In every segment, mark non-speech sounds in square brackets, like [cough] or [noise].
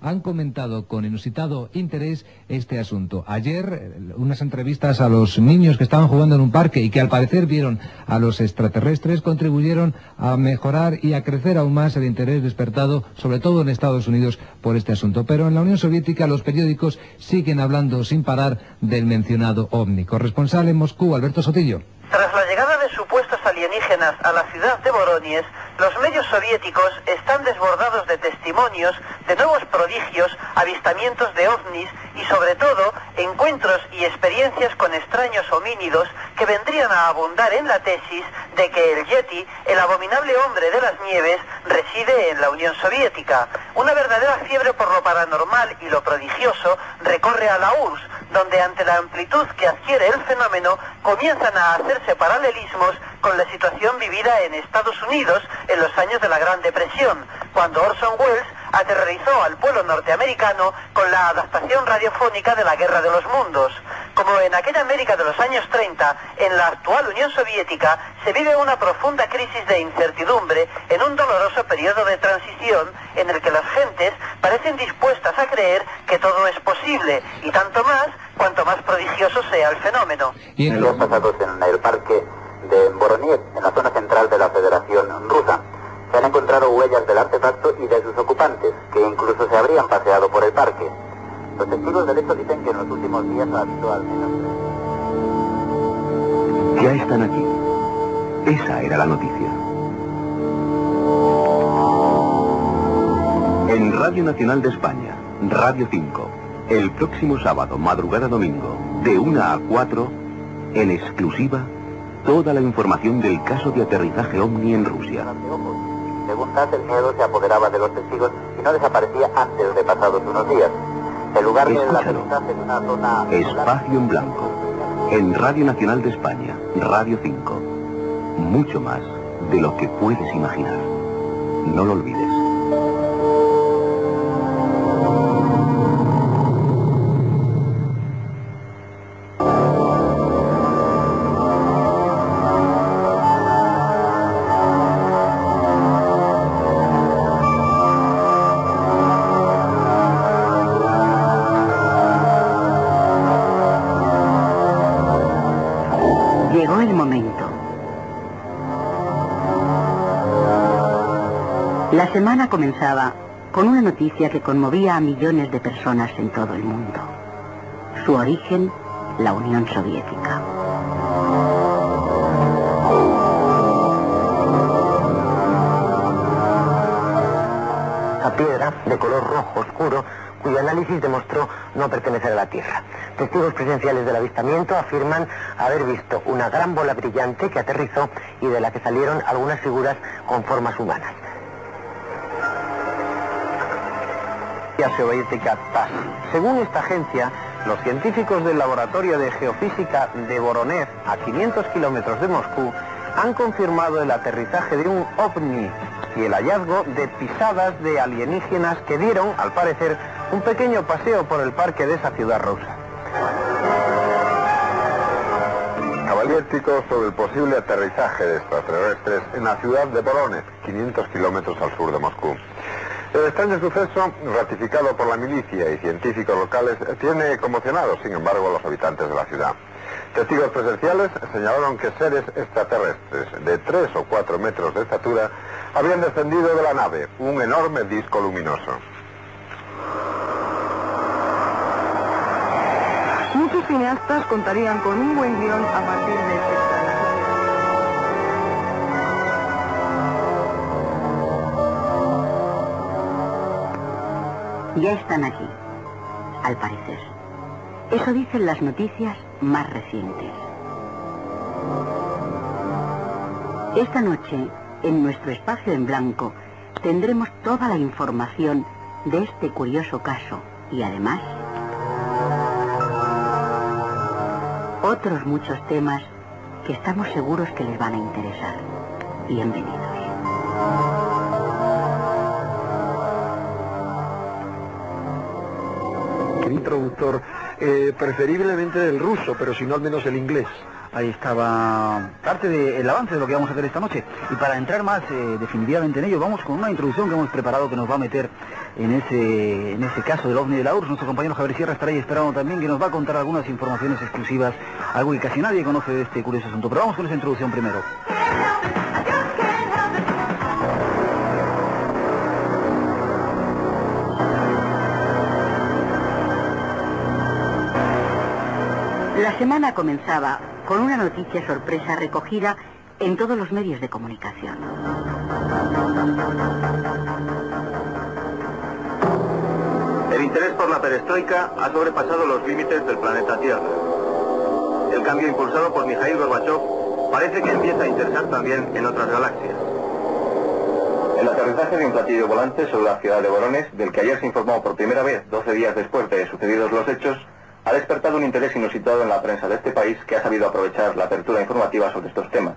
han comentado con inusitado interés este asunto. Ayer, eh, unas entrevistas a los niños que estaban jugando en un parque y que al parecer vieron a los extraterrestres contribuyeron a mejorar y a crecer aún más el interés despertado, sobre todo en Estados Unidos, por este asunto. Pero en la Unión Soviética los periódicos siguen hablando sin parar del mencionado ovni. Corresponsal en Moscú, Alberto Sotillo. Tras la llegada de supuestos alienígenas a la ciudad de Borónies, los medios soviéticos están desbordados de testimonios de nuevos prodigios, avistamientos de ovnis y sobre todo encuentros y experiencias con extraños homínidos que vendrían a abundar en la tesis de que el Yeti, el abominable hombre de las nieves, reside en la Unión Soviética. Una verdadera fiebre por lo paranormal y lo prodigioso recorre a la URSS, donde ante la amplitud que adquiere el fenómeno comienzan a hacerse paralelismos con la situación vivida en Estados Unidos en los años de la Gran Depresión, cuando Orson Welles aterrorizó al pueblo norteamericano con la adaptación radiofónica de la Guerra de los Mundos. Como en aquella América de los años 30, en la actual Unión Soviética se vive una profunda crisis de incertidumbre en un doloroso periodo de transición en el que las gentes parecen dispuestas a creer que todo es posible y tanto más cuanto más prodigioso sea el fenómeno. Y en los pasados en el parque de Voroniev, en la zona central de la Federación Rusa. Se han encontrado huellas del artefacto y de sus ocupantes, que incluso se habrían paseado por el parque. Los testigos del hecho dicen que en los últimos días ha habido al menos... Ya están aquí. Esa era la noticia. En Radio Nacional de España, Radio 5, el próximo sábado, madrugada domingo, de 1 a 4, en exclusiva, toda la información del caso de aterrizaje OVNI en Rusia. Según TAS, el miedo se apoderaba de los testigos y no desaparecía antes de pasados unos días. El lugar del aterrizaje en una zona... Espacio en blanco. En Radio Nacional de España, Radio 5. Mucho más de lo que puedes imaginar. No lo olvides. La semana comenzaba con una noticia que conmovía a millones de personas en todo el mundo. Su origen, la Unión Soviética. a piedra de color rojo oscuro cuyo análisis demostró no pertenecer a la Tierra. Testigos presenciales del avistamiento afirman haber visto una gran bola brillante que aterrizó y de la que salieron algunas figuras con formas humanas. Soviética TAS. Según esta agencia, los científicos del Laboratorio de Geofísica de Voronev, a 500 kilómetros de Moscú, han confirmado el aterrizaje de un ovni y el hallazgo de pisadas de alienígenas que dieron, al parecer, un pequeño paseo por el parque de esa ciudad rusa. Cabalístico sobre el posible aterrizaje de extraterrestres en la ciudad de Voronezh, 500 kilómetros al sur de Moscú. El extraño suceso, ratificado por la milicia y científicos locales, tiene conmocionados, sin embargo, a los habitantes de la ciudad. Testigos presenciales señalaron que seres extraterrestres de 3 o 4 metros de estatura habían descendido de la nave, un enorme disco luminoso. Muchos cineastas contarían con un buen guion a partir de este Ya están aquí, al parecer. Eso dicen las noticias más recientes. Esta noche, en nuestro espacio en blanco, tendremos toda la información de este curioso caso y además otros muchos temas que estamos seguros que les van a interesar. Bienvenidos. Introductor, eh, preferiblemente del ruso, pero si no al menos el inglés. Ahí estaba parte del avance de lo que vamos a hacer esta noche. Y para entrar más eh, definitivamente en ello, vamos con una introducción que hemos preparado que nos va a meter en ese, en ese caso del OVNI de la URSS. Nuestro compañero Javier Sierra estará ahí esperando también que nos va a contar algunas informaciones exclusivas, algo que casi nadie conoce de este curioso asunto. Pero vamos con esa introducción primero. La semana comenzaba con una noticia sorpresa recogida en todos los medios de comunicación. El interés por la perestroika ha sobrepasado los límites del planeta Tierra. El cambio impulsado por Mikhail Gorbachev parece que empieza a interesar también en otras galaxias. El aterrizaje de un platillo volante sobre la ciudad de Borones, del que ayer se informó por primera vez, 12 días después de sucedidos los hechos, ha despertado un interés inusitado en la prensa de este país que ha sabido aprovechar la apertura informativa sobre estos temas.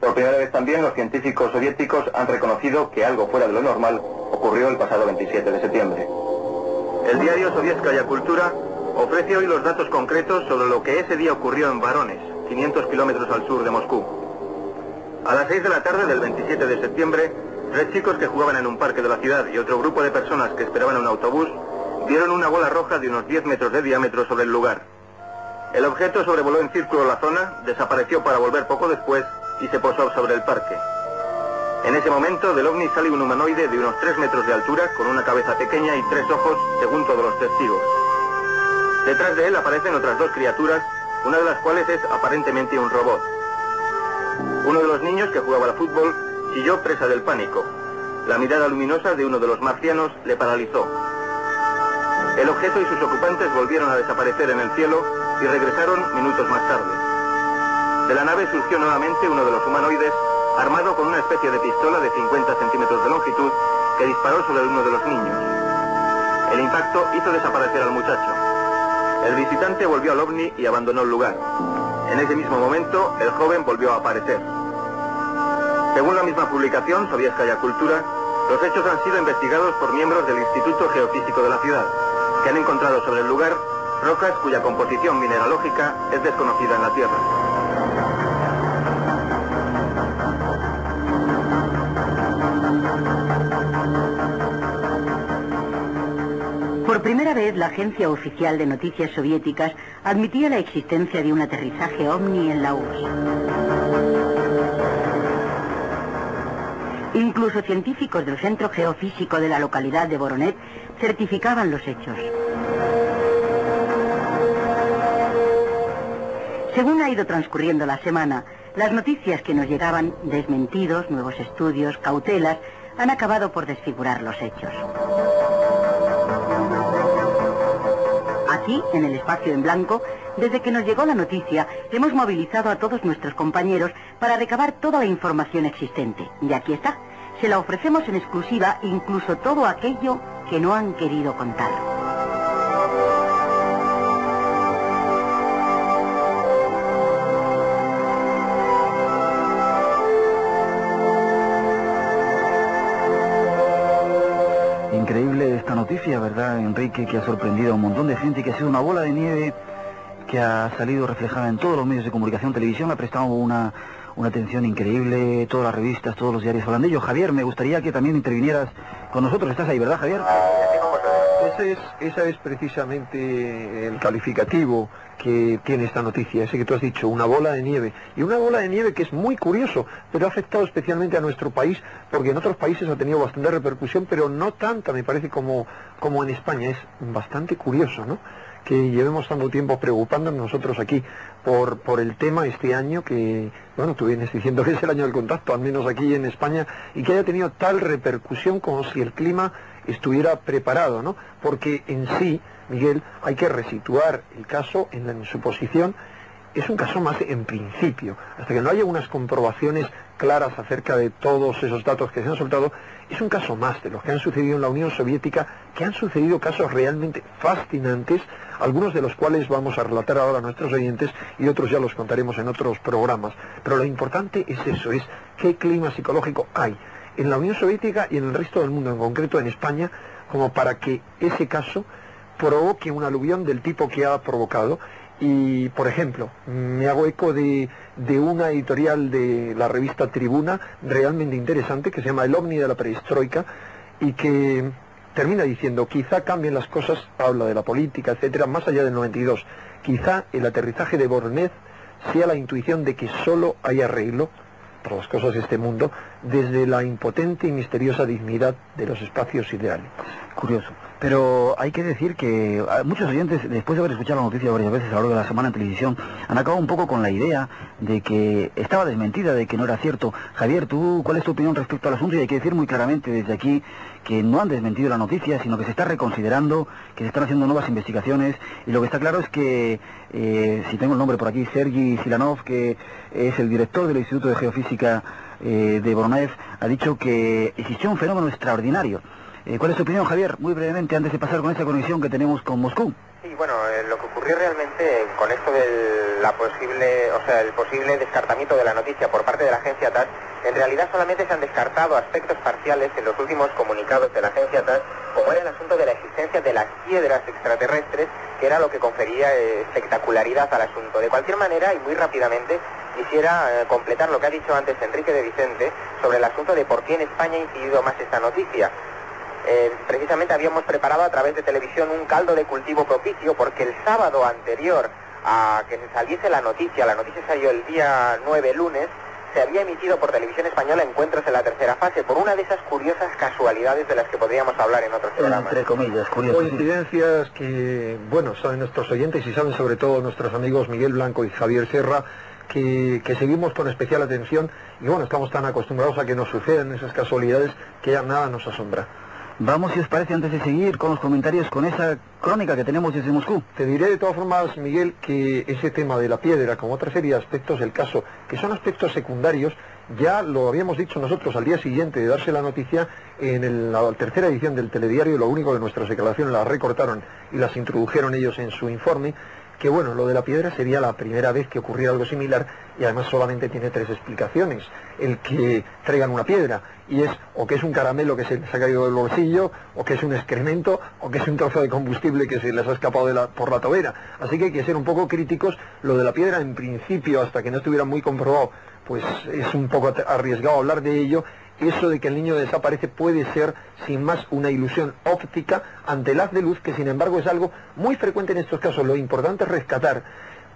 Por primera vez también los científicos soviéticos han reconocido que algo fuera de lo normal ocurrió el pasado 27 de septiembre. El diario Sovietskaya Cultura ofrece hoy los datos concretos sobre lo que ese día ocurrió en Varones, 500 kilómetros al sur de Moscú. A las 6 de la tarde del 27 de septiembre, tres chicos que jugaban en un parque de la ciudad y otro grupo de personas que esperaban un autobús vieron una bola roja de unos 10 metros de diámetro sobre el lugar. El objeto sobrevoló en círculo la zona, desapareció para volver poco después y se posó sobre el parque. En ese momento del ovni sale un humanoide de unos 3 metros de altura con una cabeza pequeña y tres ojos, según todos los testigos. Detrás de él aparecen otras dos criaturas, una de las cuales es aparentemente un robot. Uno de los niños que jugaba al fútbol chilló presa del pánico. La mirada luminosa de uno de los marcianos le paralizó. El objeto y sus ocupantes volvieron a desaparecer en el cielo y regresaron minutos más tarde. De la nave surgió nuevamente uno de los humanoides, armado con una especie de pistola de 50 centímetros de longitud, que disparó sobre uno de los niños. El impacto hizo desaparecer al muchacho. El visitante volvió al ovni y abandonó el lugar. En ese mismo momento, el joven volvió a aparecer. Según la misma publicación, Sovietskaya Cultura, los hechos han sido investigados por miembros del Instituto Geofísico de la ciudad, que han encontrado sobre el lugar rocas cuya composición mineralógica es desconocida en la Tierra. Por primera vez, la agencia oficial de noticias soviéticas admitía la existencia de un aterrizaje ovni en la URSS. Incluso científicos del Centro Geofísico de la localidad de Voronet certificaban los hechos. Según ha ido transcurriendo la semana, las noticias que nos llegaban, desmentidos, nuevos estudios, cautelas, han acabado por desfigurar los hechos. Aquí, en el espacio en blanco, desde que nos llegó la noticia, hemos movilizado a todos nuestros compañeros para recabar toda la información existente. Y aquí está. Se la ofrecemos en exclusiva, incluso todo aquello que no han querido contar. Increíble esta noticia, ¿verdad, Enrique? Que ha sorprendido a un montón de gente y que ha sido una bola de nieve que ha salido reflejada en todos los medios de comunicación, televisión, ha prestado una, una atención increíble, todas las revistas, todos los diarios hablan de ello. Javier, me gustaría que también intervinieras con nosotros. ¿Estás ahí, verdad, Javier? Ese es, esa es precisamente el calificativo que tiene esta noticia, ese que tú has dicho, una bola de nieve. Y una bola de nieve que es muy curioso, pero ha afectado especialmente a nuestro país, porque en otros países ha tenido bastante repercusión, pero no tanta, me parece, como, como en España. Es bastante curioso, ¿no? que llevemos tanto tiempo preocupándonos nosotros aquí por, por el tema este año que, bueno, tú vienes diciendo que es el año del contacto, al menos aquí en España, y que haya tenido tal repercusión como si el clima estuviera preparado, ¿no? Porque en sí, Miguel, hay que resituar el caso en, en su posición es un caso más en principio. Hasta que no haya unas comprobaciones claras acerca de todos esos datos que se han soltado, es un caso más de los que han sucedido en la Unión Soviética, que han sucedido casos realmente fascinantes, algunos de los cuales vamos a relatar ahora a nuestros oyentes y otros ya los contaremos en otros programas. Pero lo importante es eso, es qué clima psicológico hay en la Unión Soviética y en el resto del mundo, en concreto en España, como para que ese caso provoque un aluvión del tipo que ha provocado y, por ejemplo, me hago eco de, de, una editorial de la revista Tribuna realmente interesante que se llama El OVNI de la Perestroika y que termina diciendo, quizá cambien las cosas, habla de la política, etcétera, más allá del 92. Quizá el aterrizaje de Voronezh sea la intuición de que solo hay arreglo para las cosas de este mundo desde la impotente y misteriosa dignidad de los espacios ideales. Curioso. Pero hay que decir que ah, muchos oyentes, después de haber escuchado la noticia varias veces a lo largo de la semana en televisión, han acabado un poco con la idea de que estaba desmentida, de que no era cierto. Javier, ¿tú cuál es tu opinión respecto al asunto? Y hay que decir muy claramente desde aquí que no han desmentido la noticia, sino que se está reconsiderando, que se están haciendo nuevas investigaciones. Y lo que está claro es que, eh, si tengo el nombre por aquí, Sergi Silanov, que es el director del Instituto de Geofísica eh, de Voronezh, ha dicho que existió un fenómeno extraordinario eh, ¿Cuál es tu opinión, Javier? Muy brevemente, antes de pasar con esa conexión que tenemos con Moscú. Sí, bueno, eh, lo que ocurrió realmente con esto de la posible, o sea, el posible descartamiento de la noticia por parte de la agencia TAS, en realidad solamente se han descartado aspectos parciales en los últimos comunicados de la agencia TAS, como era el asunto de la existencia de las piedras extraterrestres, que era lo que confería eh, espectacularidad al asunto. De cualquier manera, y muy rápidamente, quisiera completar lo que ha dicho antes Enrique de Vicente sobre el asunto de por qué en España ha incidido más esta noticia. Eh, precisamente habíamos preparado a través de televisión un caldo de cultivo propicio porque el sábado anterior a que se saliese la noticia, la noticia salió el día 9 lunes, se había emitido por televisión española encuentros en la tercera fase por una de esas curiosas casualidades de las que podríamos hablar en otros programas. Entre comillas, curiosas. Coincidencias que, bueno, saben nuestros oyentes y saben sobre todo nuestros amigos Miguel Blanco y Javier Serra, que, que, seguimos con especial atención y bueno, estamos tan acostumbrados a que nos sucedan esas casualidades que ya nada nos asombra. Vamos, si os parece, antes de seguir con los comentarios con esa crónica que tenemos desde Moscú. Te diré de todas formas, Miguel, que ese tema de la piedra, como otra serie de aspectos del caso, que son aspectos secundarios, ya lo habíamos dicho nosotros al día siguiente de darse la noticia en la tercera edición del telediario, lo único que nuestras declaraciones las recortaron y las introdujeron ellos en su informe, que bueno, lo de la piedra sería la primera vez que ocurría algo similar y además solamente tiene tres explicaciones. El que traigan una piedra y es o que es un caramelo que se les ha caído del bolsillo, o que es un excremento, o que es un trozo de combustible que se les ha escapado por la tobera. Así que hay que ser un poco críticos. Lo de la piedra en principio, hasta que no estuviera muy comprobado, pues es un poco arriesgado hablar de ello eso de que el niño desaparece puede ser sin más una ilusión óptica ante el haz de luz, que sin embargo es algo muy frecuente en estos casos. Lo importante es rescatar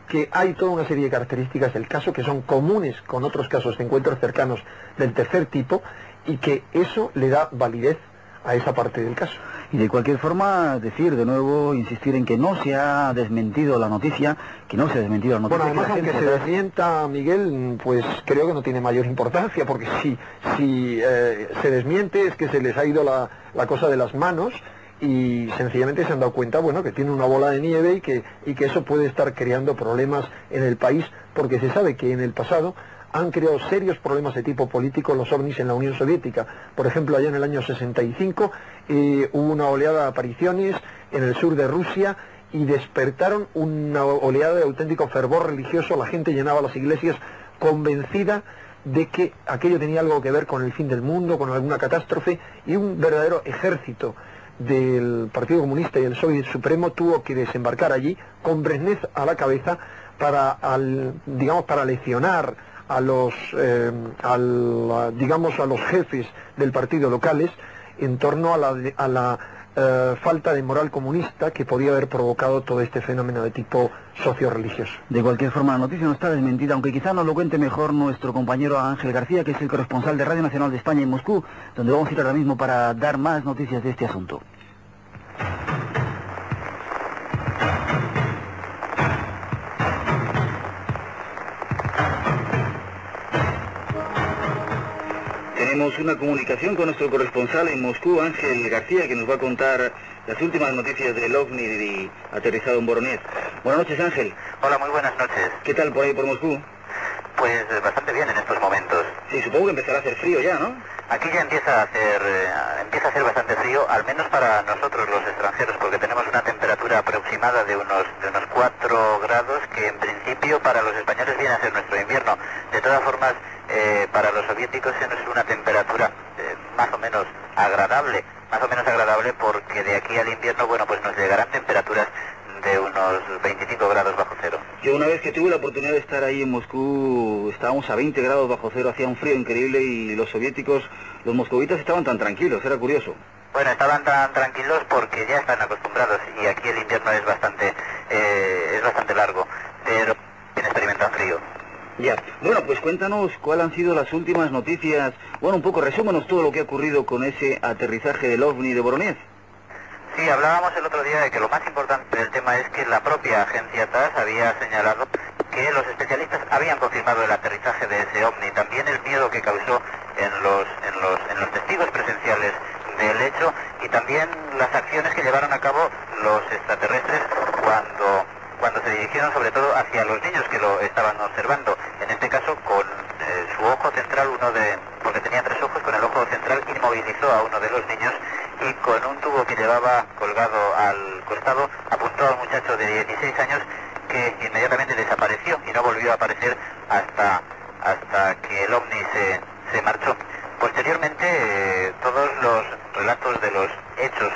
que hay toda una serie de características del caso que son comunes con otros casos de encuentros cercanos del tercer tipo y que eso le da validez a esa parte del caso. Y de cualquier forma, decir de nuevo, insistir en que no se ha desmentido la noticia, que no se ha desmentido la noticia. Bueno, además, aunque se desmienta, Miguel, pues creo que no tiene mayor importancia, porque si, si eh, se desmiente es que se les ha ido la, la cosa de las manos y sencillamente se han dado cuenta, bueno, que tiene una bola de nieve y que, y que eso puede estar creando problemas en el país, porque se sabe que en el pasado han creado serios problemas de tipo político los ovnis en la Unión Soviética. Por ejemplo, allá en el año 65 eh, hubo una oleada de apariciones en el sur de Rusia y despertaron una oleada de auténtico fervor religioso. La gente llenaba las iglesias convencida de que aquello tenía algo que ver con el fin del mundo, con alguna catástrofe, y un verdadero ejército del Partido Comunista y el Soviet Supremo tuvo que desembarcar allí con Brezhnev a la cabeza para, digamos, para leccionar a los, eh, digamos, a los jefes del partido locales en torno a la, a la eh, falta de moral comunista que podía haber provocado todo este fenómeno de tipo socio-religioso. De cualquier forma, la noticia no está desmentida, aunque quizá nos lo cuente mejor nuestro compañero Ángel García, que es el corresponsal de Radio Nacional de España en Moscú, donde vamos a ir ahora mismo para dar más noticias de este asunto. Tenemos una comunicación con nuestro corresponsal en Moscú, Ángel García, que nos va a contar las últimas noticias del OVNI aterrizado en Voronezh. Buenas noches, Ángel. Hola, muy buenas noches. ¿Qué tal por ahí por Moscú? Pues bastante bien en estos momentos. Sí, supongo que empezará a hacer frío ya, ¿no? Aquí ya empieza a hacer eh, empieza a hacer bastante frío, al menos para nosotros los extranjeros, porque tenemos una temperatura aproximada de unos de unos 4 grados que en principio para los españoles viene a ser nuestro invierno. De todas formas, eh, para los soviéticos es una temperatura eh, más o menos agradable, más o menos agradable porque de aquí al invierno, bueno, pues nos llegarán temperaturas de unos 25 grados bajo cero. Yo una vez que tuve la oportunidad de estar ahí en Moscú, estábamos a 20 grados bajo cero, hacía un frío increíble y los soviéticos, los moscovitas estaban tan tranquilos, era curioso. Bueno, estaban tan tranquilos porque ya están acostumbrados y aquí el invierno es bastante eh, es bastante largo, pero experimentan frío. Ya. Bueno, pues cuéntanos cuáles han sido las últimas noticias. Bueno, un poco resúmenos todo lo que ha ocurrido con ese aterrizaje del OVNI de Voronezh. Sí, hablábamos el otro día de que lo más importante del tema es que la propia agencia TAS había señalado que los especialistas habían confirmado el aterrizaje de ese ovni, también el miedo que causó en los, en los, en los testigos presenciales del hecho y también las acciones que llevaron a cabo los extraterrestres cuando, cuando se dirigieron sobre todo hacia los niños que lo estaban observando. En este caso con eh, su ojo central, uno de, porque tenía tres ojos, con el ojo central inmovilizó a uno de los niños y con un tubo que llevaba colgado al costado apuntó a un muchacho de 16 años que inmediatamente desapareció y no volvió a aparecer hasta, hasta que el ovni se, se marchó. Posteriormente, eh, todos los relatos de los hechos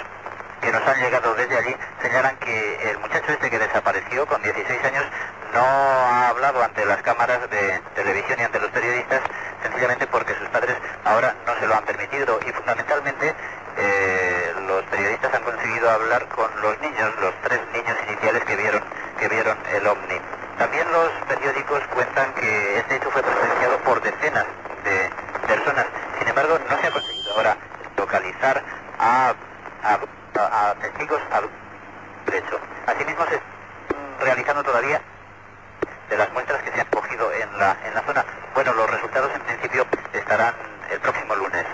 que nos han llegado desde allí señalan que el muchacho este que desapareció con 16 años no ha hablado ante las cámaras de televisión y ante los periodistas sencillamente porque sus padres ahora no se lo han permitido y fundamentalmente eh, los periodistas han conseguido hablar con los niños, los tres niños iniciales que vieron, que vieron el ovni. También los periódicos cuentan que este hecho fue presenciado por decenas de personas. Sin embargo, no se ha conseguido ahora localizar a, a, a testigos al hecho. Asimismo, se están realizando todavía de las muestras que se han cogido en la, en la zona. Bueno, los resultados en principio estarán el próximo lunes.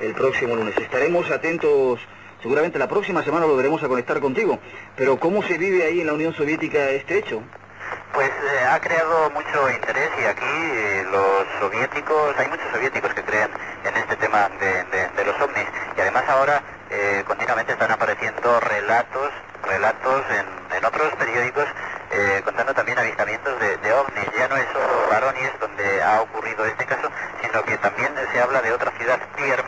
El próximo lunes. Estaremos atentos. Seguramente la próxima semana lo veremos a conectar contigo. Pero ¿cómo se vive ahí en la Unión Soviética este hecho? Pues eh, ha creado mucho interés y aquí eh, los soviéticos, hay muchos soviéticos que creen en este tema de, de, los ovnis y además ahora eh, continuamente están apareciendo relatos, relatos en, en otros periódicos eh, contando también avistamientos de, ovnis. Ya no es solo Baronies donde ha ocurrido este caso, sino que también se habla de otra ciudad, Pierm,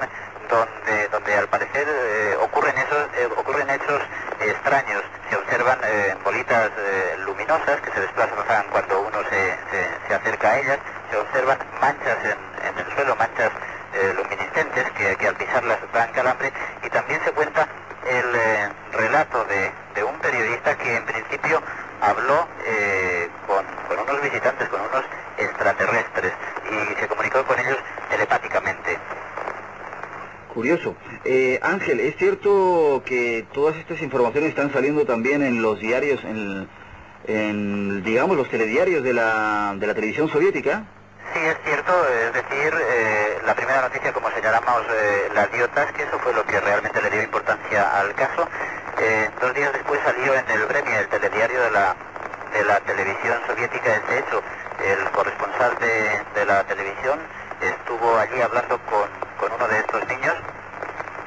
donde, donde al parecer eh, ocurren, esos, eh, ocurren hechos extraños. Se observan eh, bolitas luminosas que se desplazan cuando uno se, se, acerca a ellas. Se observan manchas en, en el suelo, manchas luminiscentes que, que, al pisarlas dan calambre. Y también se cuenta el relato de, de un periodista que en principio habló eh, con, con, unos visitantes, con unos extraterrestres y se comunicó con ellos telepáticamente. Curioso. Eh, Ángel, ¿es cierto que todas estas informaciones están saliendo también en los diarios, en, en digamos, los telediarios de la, de la televisión soviética? Sí, es cierto, es decir, eh, la primera noticia, como señalamos, eh, las diotas, que eso fue lo que realmente le dio importancia al caso. Eh, dos días después salió en el Bremia, el telediario de la, de la televisión soviética, este hecho. El corresponsal de, de la televisión estuvo allí hablando con, con, uno de estos niños,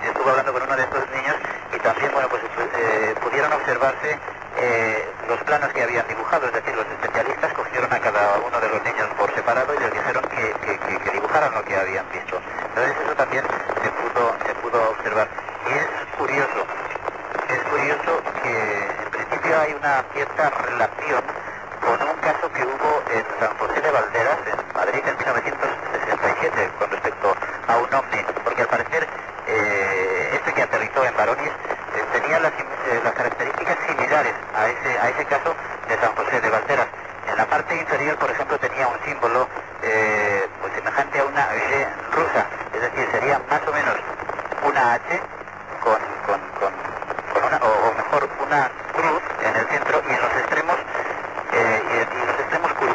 estuvo hablando con uno de estos niños y también, bueno, pues eh, pudieron observarse eh, los planos que habían dibujado, es decir, los especialistas cogieron a cada uno de los niños por separado y les dijeron que, que, que, que dibujaran lo que habían visto. Entonces eso también se pudo, se pudo observar. Y es curioso, es curioso que en principio hay una cierta relación con un caso que hubo en San José de Valderas, en Madrid, en 1967, con respecto a un ovni, porque al parecer eh, este que aterrizó en Baronis eh, tenía las, eh, las, características similares a ese, a ese caso de San José de Valderas. En la parte inferior, por ejemplo, tenía un símbolo pues semejante a una G rusa, es decir, sería más o menos una H con, con, con, una, o mejor, una cruz en el centro y en los extremos eh, y, y, los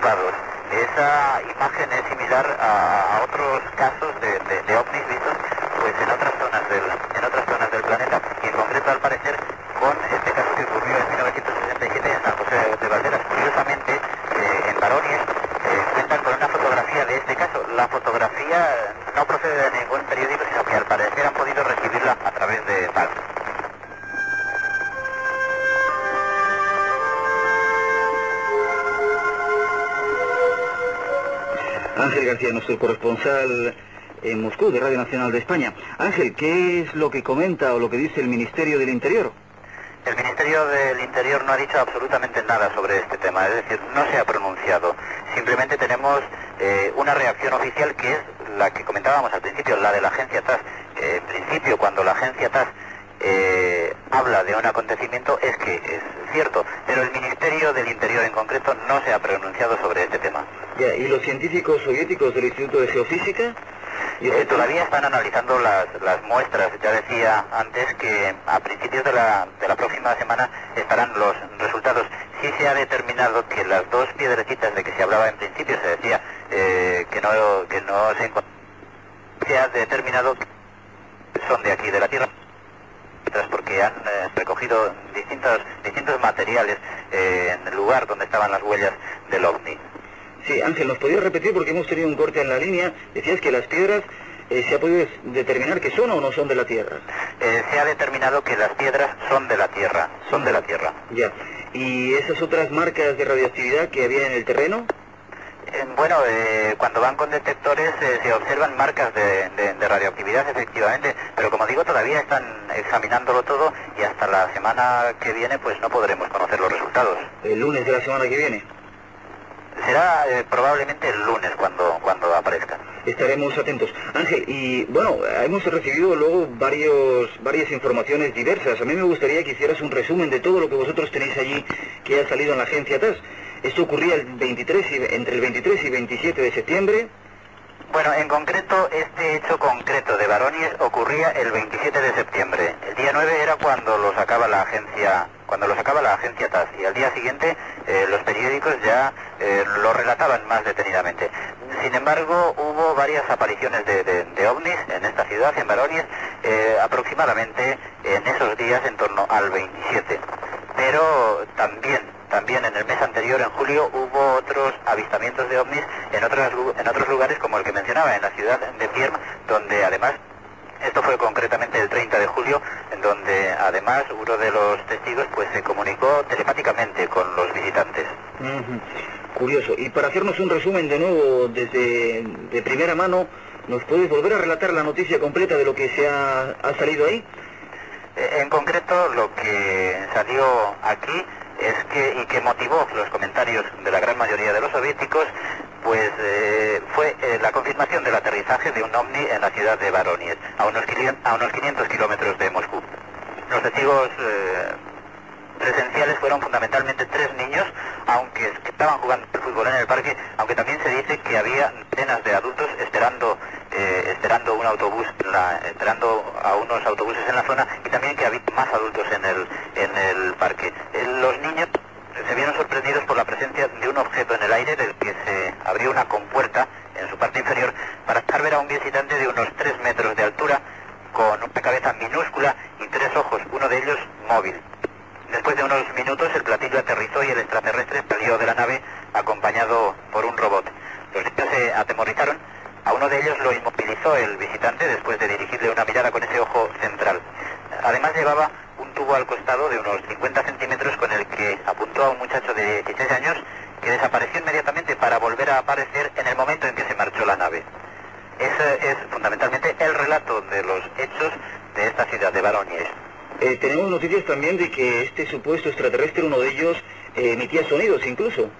Esa imagen es similar a, otros casos de, de, ovnis vistos pues en otras zonas del en otras zonas del planeta y en concreto al parecer con este caso que ocurrió en 1967 en San José de Valderas. Curiosamente eh, en Barones eh, cuentan con una fotografía de este caso. La fotografía no procede de ningún periódico sino que al parecer han podido recibirla a través de fax. García, nuestro corresponsal en Moscú de Radio Nacional de España. Ángel, ¿qué es lo que comenta o lo que dice el Ministerio del Interior? El Ministerio del Interior no ha dicho absolutamente nada sobre este tema, es decir, no se ha pronunciado. Simplemente tenemos eh, una reacción oficial que es la que comentábamos al principio, la de la agencia TAS. Eh, en principio, cuando la agencia TAS eh, habla de un acontecimiento es que es cierto, pero el Ministerio del Interior en concreto no se ha pronunciado sobre este tema. Ya, ¿y los científicos soviéticos del Instituto de Geofísica? Eh, todavía están analizando las, las muestras. Ya decía antes que a principios de la, de la próxima semana estarán los resultados. Sí se ha determinado que las dos piedrecitas de que se hablaba en principio, se decía eh, que no que no se encontraban, se ha determinado que son de aquí, de la Tierra porque han eh, recogido distintos, distintos materiales eh, en el lugar donde estaban las huellas del ovni. Sí, Ángel, ¿nos podías repetir porque hemos tenido un corte en la línea? Decías que las piedras eh, se ha podido determinar que son o no son de la Tierra. se ha determinado que las piedras son de la Tierra, son de la Tierra. Ya. ¿Y esas otras marcas de radioactividad que había en el terreno? Eh, bueno, eh, cuando van con detectores eh, se observan marcas de, radioactividad, efectivamente, pero como digo, todavía están examinándolo todo y hasta la semana que viene pues no podremos conocer los resultados. ¿El lunes de la semana que viene? Será probablemente el lunes cuando, cuando aparezca. Estaremos atentos. Ángel, y bueno, hemos recibido luego varios, varias informaciones diversas. A mí me gustaría que hicieras un resumen de todo lo que vosotros tenéis allí que ha salido en la agencia TAS. Esto ocurría el 23 y, entre el 23 y 27 de septiembre. Bueno, en concreto, este hecho concreto de Baronies ocurría el 27 de septiembre. El día 9 era cuando lo sacaba la agencia, cuando lo sacaba la agencia TAS y al día siguiente eh, los periódicos ya eh, lo relataban más detenidamente. Sin embargo, hubo varias apariciones de, ovnis en esta ciudad, en Baronies, eh, aproximadamente en esos días en torno al 27. Pero también también en el mes anterior, en julio, hubo otros avistamientos de ovnis en, otros, en otros lugares como el que mencionaba, en la ciudad de Firm, donde además esto fue concretamente el 30 de julio, en donde además uno de los testigos pues se comunicó telepáticamente con los visitantes. Curioso. Y para hacernos un resumen de nuevo desde de primera mano, ¿nos puedes volver a relatar la noticia completa de lo que se ha, ha salido ahí? Eh, en concreto, lo que salió aquí es que, y que motivó los comentarios de la gran mayoría de los soviéticos, pues eh, fue eh, la confirmación del aterrizaje de un ovni en la ciudad de Baronies, a unos, a unos 500 kilómetros de Moscú. Los testigos presenciales fueron fundamentalmente tres niños, aunque estaban jugando fútbol en el parque, aunque también se dice que había decenas de adultos esperando esperando un autobús, esperando a unos autobuses en la zona y también que había más adultos en el en el parque. Los niños se vieron sorprendidos por la presencia de un objeto en el aire del que se abrió una compuerta en su parte inferior para dejar ver a un visitante de unos 3 metros de altura con una cabeza minúscula y tres ojos, uno de ellos móvil. Después de unos minutos el platillo aterrizó y el extraterrestre salió de la nave acompañado por un robot. Los niños se atemorizaron. A uno de ellos lo inmovilizó el visitante después de dirigirle una mirada con ese ojo central. Además llevaba un tubo al costado de unos 50 centímetros con el que apuntó a un muchacho de 16 años que desapareció inmediatamente para volver a aparecer en el momento en que se marchó la nave. Ese es fundamentalmente el relato de los hechos de esta ciudad de Baronies. Eh, tenemos noticias también de que este supuesto extraterrestre, uno de ellos, eh, emitía sonidos incluso.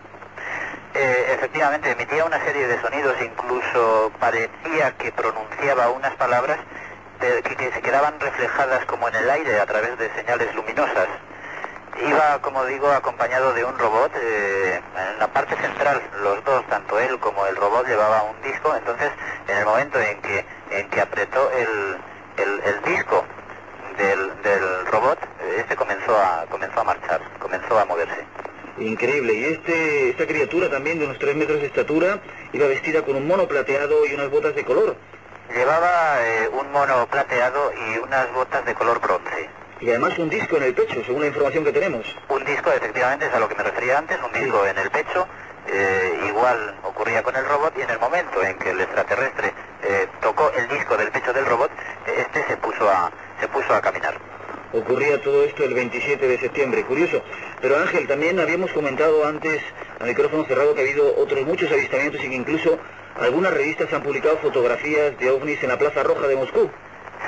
Eh, efectivamente, emitía una serie de sonidos, incluso parecía que pronunciaba unas palabras que, se quedaban reflejadas como en el aire a través de señales luminosas. Iba, como digo, acompañado de un robot. Eh, en la parte central, los dos, tanto él como el robot, llevaba un disco. Entonces, en el momento en que, en que apretó el, el, disco del, del, robot, este comenzó a, comenzó a marchar, comenzó a moverse. Increíble. Y este, esta criatura también de unos 3 metros de estatura iba vestida con un mono plateado y unas botas de color. Llevaba eh, un mono plateado y unas botas de color bronce. Y además un disco en el pecho, según la información que tenemos. Un disco, efectivamente, es a lo que me refería antes, un disco en el pecho. Eh, igual ocurría con el robot y en el momento en que el extraterrestre eh, tocó el disco del pecho del robot, este se puso a, se puso a caminar. Ocurría todo esto el 27 de septiembre, curioso. Pero Ángel, también habíamos comentado antes, a micrófono cerrado, que ha habido otros muchos avistamientos y que incluso algunas revistas han publicado fotografías de ovnis en la Plaza Roja de Moscú.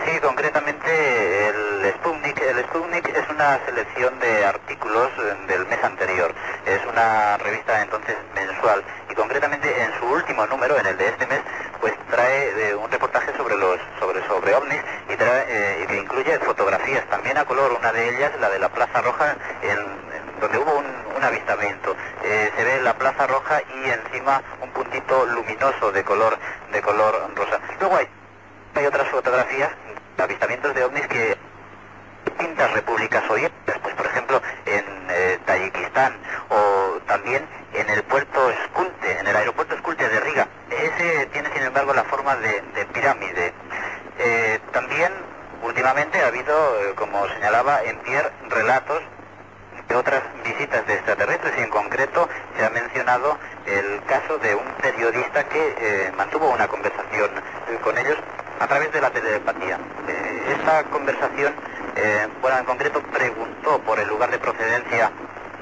Sí, concretamente el Sputnik. El Sputnik es una selección de artículos del mes anterior. Es una revista entonces mensual y concretamente en su último número, en el de este mes, pues trae eh, un reportaje sobre los sobre sobre ovnis y, trae, eh, que incluye fotografías también a color, una de ellas la de la Plaza Roja en, en donde hubo un, un avistamiento. Eh, se ve la Plaza Roja y encima un puntito luminoso de color de color rosa. Luego hay, hay otras fotografías, avistamientos de ovnis que distintas repúblicas soviéticas, pues por ejemplo en eh, Tayikistán o también en el puerto Skulte, en el aeropuerto Skulte de Riga. Ese tiene sin embargo la forma de, de pirámide. Eh, también últimamente ha habido, eh, como señalaba en Pierre, relatos de otras visitas de extraterrestres y en concreto se ha mencionado el caso de un periodista que mantuvo una conversación con ellos a través de la telepatía. Eh, esta conversación, eh, bueno, en concreto preguntó por el lugar de procedencia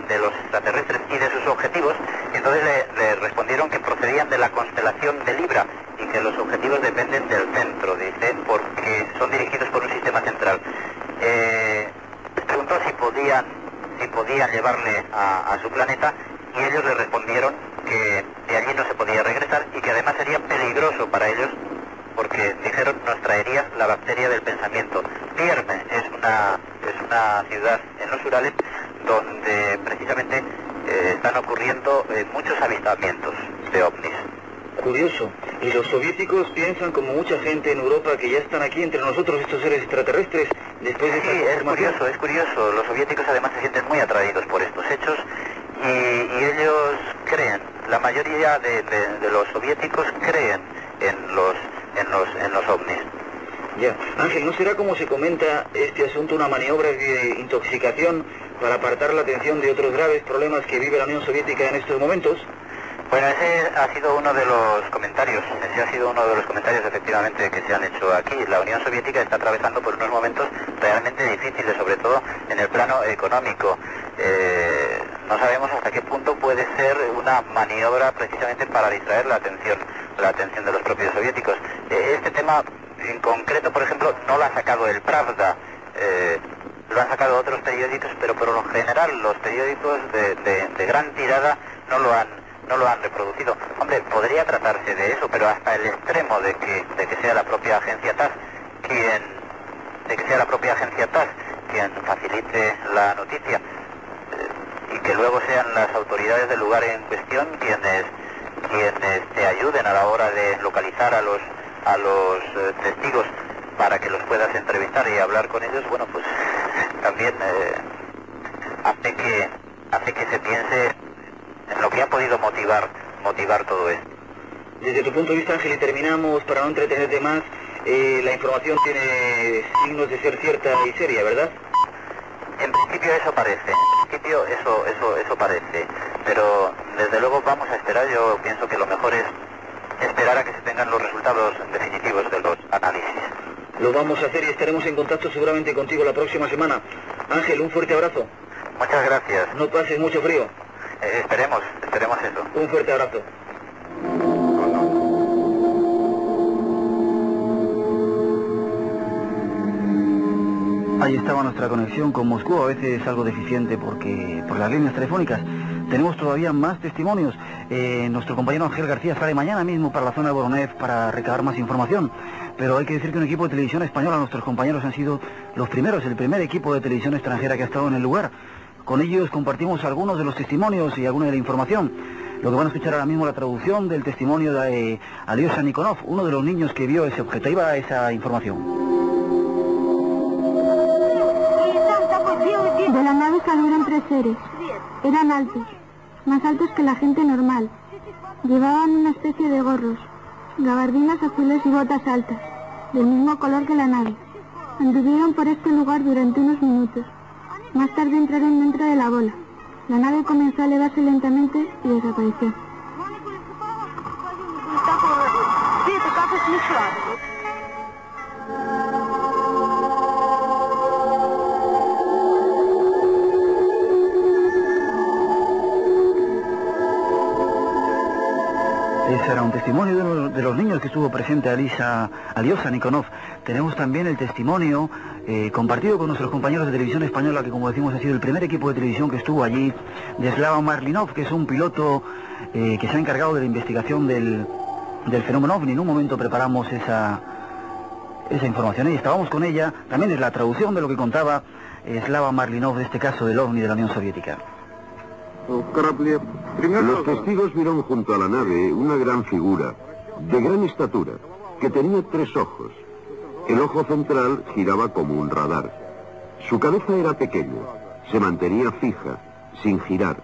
de los extraterrestres y de sus objetivos, y entonces le, respondieron que procedían de la constelación de Libra y que los objetivos dependen del centro, dice, porque son dirigidos por un sistema central. Eh, les preguntó si podían, si podían llevarle a su planeta y ellos le respondieron que de allí no se podía regresar y que además sería peligroso para ellos porque dijeron nos traería la bacteria del pensamiento. Vierme es una, es una ciudad en los Urales donde precisamente eh, están ocurriendo eh, muchos avistamientos de ovnis. Curioso. Y los soviéticos piensan, como mucha gente en Europa, que ya están aquí entre nosotros estos seres extraterrestres después de Sí, es curioso, es curioso. Los soviéticos además se sienten muy atraídos por estos hechos y, y ellos creen, la mayoría de, de- de los soviéticos creen en los, en los, en los ovnis. Ya. Ángel, ¿no será como se comenta este asunto una maniobra de intoxicación para apartar la atención de otros graves problemas que vive la Unión Soviética en estos momentos? Bueno, ese ha sido uno de los comentarios, ese ha sido uno de los comentarios efectivamente que se han hecho aquí. La Unión Soviética está atravesando por unos momentos realmente difíciles, sobre todo en el plano económico. Eh, no sabemos hasta qué punto puede ser una maniobra precisamente para distraer la atención, la atención de los propios soviéticos. Eh, este tema en concreto, por ejemplo, no lo ha sacado el Pravda. eh, lo han sacado otros periódicos, pero por lo general los periódicos de- de gran tirada no lo han no lo han reproducido. Hombre, podría tratarse de eso, pero hasta el extremo de que, de que sea la propia agencia TAS quien de que sea la propia agencia TAS quien facilite la noticia eh, y que luego sean las autoridades del lugar en cuestión quienes quienes te ayuden a la hora de localizar a los a los eh, testigos para que los puedas entrevistar y hablar con ellos, bueno, pues [laughs] también eh, hace que hace que se piense en lo que ha podido motivar motivar todo esto. Desde tu punto de vista, Ángel, y terminamos, para no entretenerte más, eh, la información tiene signos de ser cierta y seria, ¿verdad? En principio eso parece, en principio eso eso eso parece, pero desde luego vamos a esperar. Yo pienso que lo mejor es esperar a que se tengan los resultados definitivos de los análisis. Lo vamos a hacer y estaremos en contacto seguramente contigo la próxima semana. Ángel, un fuerte abrazo. Muchas gracias. No pases mucho frío. Eh, esperemos, esperemos eso. Un fuerte abrazo. Ahí estaba nuestra conexión con Moscú, a veces algo deficiente porque por las líneas telefónicas. Tenemos todavía más testimonios. Eh, nuestro compañero Ángel García sale mañana mismo para la zona de Boronev para recabar más información. Pero hay que decir que un equipo de televisión española, nuestros compañeros han sido los primeros, el primer equipo de televisión extranjera que ha estado en el lugar. Con ellos compartimos algunos de los testimonios y alguna de la información. Lo que van a escuchar ahora mismo la traducción del testimonio de eh, Alyosha Nikonov, uno de los niños que vio ese objeto. Ahí va esa información. De la nave salieron tres seres. Eran altos, más altos que la gente normal. Llevaban una especie de gorros, gabardinas azules y botas altas, del mismo color que la nave. Anduvieron por este lugar durante unos minutos. Más tarde entraron dentro de la bola. La nave comenzó a elevarse lentamente y desapareció. Ese era un testimonio de los, de los niños que estuvo presente Alisa, Aliosa Nikonov. Tenemos también el testimonio eh, compartido con nuestros compañeros de televisión española, que como decimos ha sido el primer equipo de televisión que estuvo allí, de Slava Marlinov, que es un piloto eh, que se ha encargado de la investigación del, del fenómeno ovni. En un momento preparamos esa, esa información y estábamos con ella. También es la traducción de lo que contaba Slava Marlinov de este caso del ovni de la Unión Soviética. Los testigos vieron junto a la nave una gran figura, de gran estatura, que tenía tres ojos. El ojo central giraba como un radar. Su cabeza era pequeña, se mantenía fija, sin girar.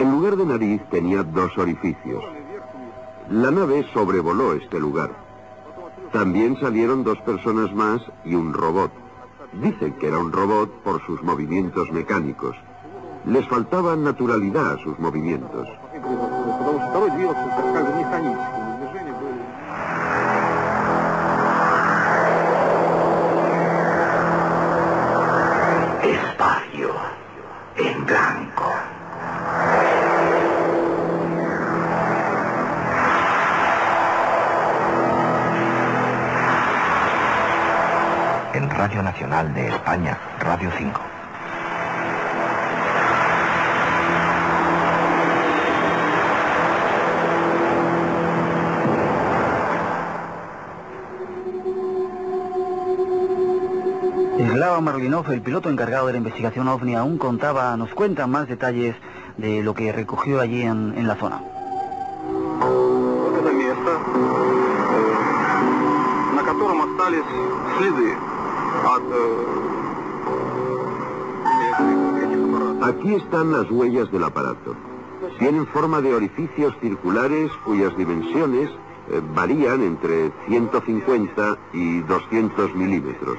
En lugar de nariz tenía dos orificios. La nave sobrevoló este lugar. También salieron dos personas más y un robot. Dicen que era un robot por sus movimientos mecánicos. Les faltaba naturalidad a sus movimientos. Espacio en blanco. En Radio Nacional de España, Radio 5. Gustavo el piloto encargado de la investigación OVNI, aún contaba, nos cuenta más detalles de lo que recogió allí en, la zona. Aquí están las huellas del aparato. Tienen forma de orificios circulares cuyas dimensiones eh, varían entre 150 y 200 milímetros.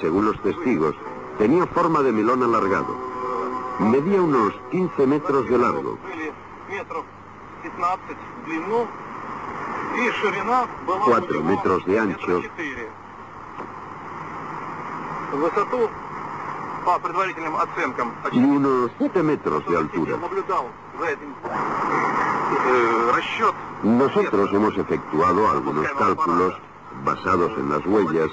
Según los testigos, tenía forma de melón alargado. Medía unos 15 metros de largo. Cuatro metros de ancho. Y unos 7 metros de altura. Nosotros hemos efectuado algunos cálculos basados en las huellas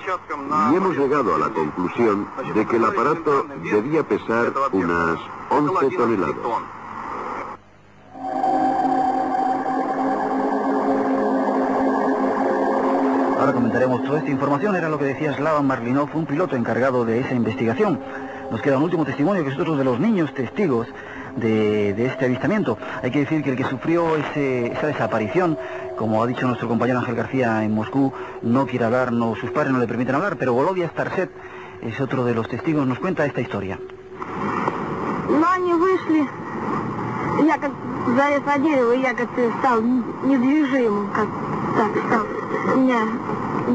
y hemos llegado a la conclusión de que el aparato debía pesar unas 11 toneladas. Ahora comentaremos toda esta información. Era lo que decía Slava Marlinov, un piloto encargado de esa investigación. Nos queda un último testimonio que es otro de los niños testigos de, de este avistamiento. Hay que decir que el que sufrió ese- esa desaparición, como ha dicho nuestro compañero Ángel García en Moscú, no quiere hablar, no, sus padres no le permiten hablar, pero Volodya Starset es otro de los testigos, nos cuenta esta historia. Но они вышли, я как залез на дерево, и я как-то стал недвижимым, как так стал. Ya.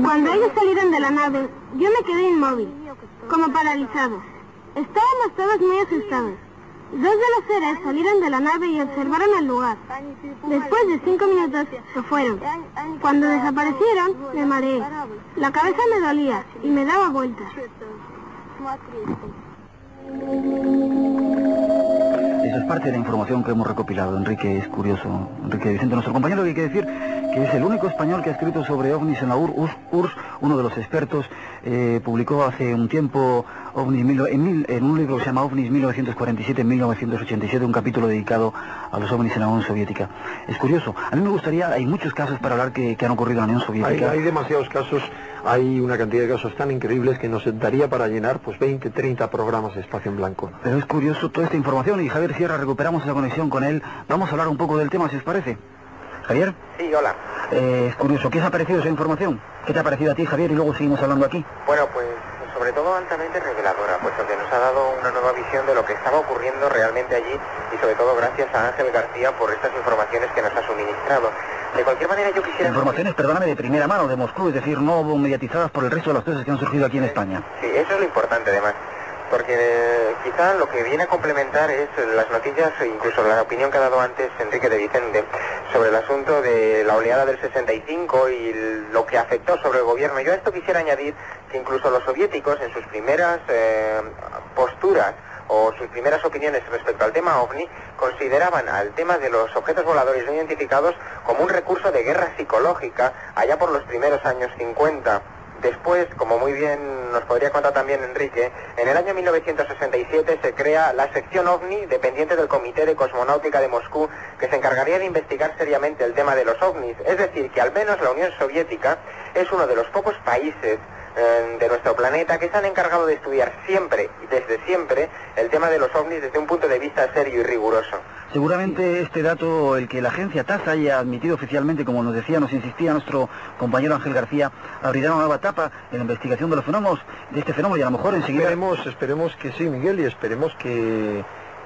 Cuando ellos salieron de la nave, yo me quedé inmóvil, como paralizado. Estábamos todos muy asustados. Dos de los seres salieron de la nave y observaron el lugar. Después de cinco minutos se fueron. Cuando desaparecieron, me mareé. La cabeza me dolía y me daba vueltas. Es parte de la información que hemos recopilado. Enrique es curioso. Enrique Vicente, nuestro compañero, que hay que decir que es el único español que ha escrito sobre ovnis en la UR, URSS, URSS, uno de los expertos, eh, publicó hace un tiempo ovnis mil- en, mil- en un libro que se llama OVNIS 1947-1987, un capítulo dedicado a los ovnis en la Unión Soviética. Es curioso. A mí me gustaría, hay muchos casos para hablar que, que han ocurrido en la Unión Hay, Soviética. hay demasiados casos, hay una cantidad de casos tan increíbles que nos daría para llenar pues 20, 30 programas de espacio en blanco. Pero es curioso toda esta información y Javier Sierra, recuperamos esa conexión con él. Vamos a hablar un poco del tema, si os parece. Javier, Sí, hola. eh, es curioso, ¿qué os ha parecido esa información? ¿Qué te ha parecido a ti, Javier? Y luego seguimos hablando aquí. Bueno, pues sobre todo altamente reveladora, puesto que nos ha dado una nueva visión de lo que estaba ocurriendo realmente allí y sobre todo gracias a Ángel García por estas informaciones que nos ha suministrado. De cualquier manera yo quisiera... Informaciones, perdóname, de primera mano de Moscú, es decir, no mediatizadas por el resto de las cosas que han surgido aquí en España. Sí, eso es lo importante además porque eh, quizá lo que viene a complementar es las noticias e incluso la opinión que ha dado antes Enrique de Vicente sobre el asunto de la oleada del 65 y lo que afectó sobre el gobierno. Yo a esto quisiera añadir que incluso los soviéticos en sus primeras eh, posturas o sus primeras opiniones respecto al tema OVNI consideraban al tema de los objetos voladores no identificados como un recurso de guerra psicológica allá por los primeros años 50. Después, como muy bien nos podría contar también Enrique, en el año 1967 se crea la sección OVNI dependiente del Comité de Cosmonáutica de Moscú que se encargaría de investigar seriamente el tema de los OVNIs. Es decir, que al menos la Unión Soviética es uno de los pocos países eh, de nuestro planeta que se han encargado de estudiar siempre y desde siempre el tema de los ovnis desde un punto de vista serio y riguroso. Seguramente este dato, el que la agencia TAS haya admitido oficialmente, como nos decía, nos insistía nuestro compañero Ángel García, abrirá una nueva etapa en la investigación de los fenómenos, de este fenómeno y a lo mejor enseguida... Esperemos, esperemos que sí, Miguel, y esperemos que,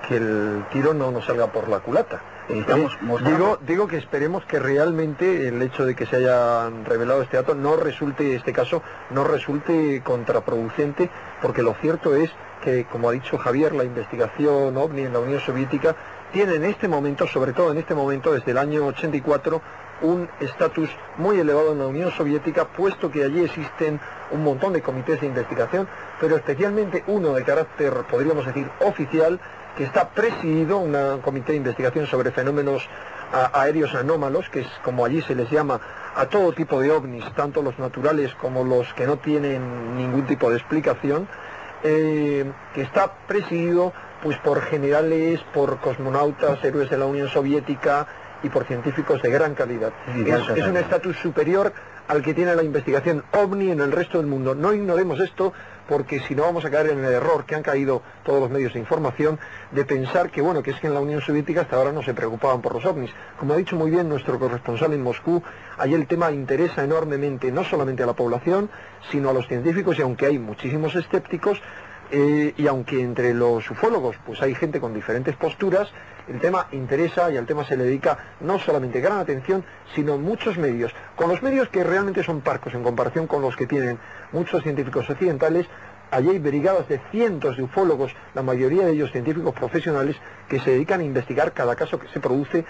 que el tiro no nos salga por la culata. Estamos digo, digo que esperemos que realmente el hecho de que se haya revelado este dato no resulte, este caso, no resulte contraproducente, porque lo cierto es que, como ha dicho Javier, la investigación OVNI en la Unión Soviética tiene en este momento, sobre todo en este momento, desde el año 84, un estatus muy elevado en la Unión Soviética, puesto que allí existen un montón de comités de investigación, pero especialmente uno de carácter, podríamos decir, oficial, que está presidido, un comité de investigación sobre fenómenos a- aéreos anómalos, que es como allí se les llama a todo tipo de ovnis, tanto los naturales como los que no tienen ningún tipo de explicación, eh, que está presidido pues por generales, por cosmonautas, héroes de la Unión Soviética y por científicos de gran calidad. Sí, es, es un estatus superior al que tiene la investigación OVNI en el resto del mundo. No ignoremos esto porque si no vamos a caer en el error que han caído todos los medios de información de pensar que bueno, que es que en la Unión Soviética hasta ahora no se preocupaban por los ovnis. Como ha dicho muy bien nuestro corresponsal en Moscú, ahí el tema interesa enormemente no solamente a la población, sino a los científicos y aunque hay muchísimos escépticos, eh, y aunque entre los ufólogos pues hay gente con diferentes posturas, el tema interesa y al tema se le dedica no solamente gran atención, sino muchos medios. Con los medios que realmente son parcos en comparación con los que tienen muchos científicos occidentales, allí hay brigadas de cientos de ufólogos, la mayoría de ellos científicos profesionales, que se dedican a investigar cada caso que se produce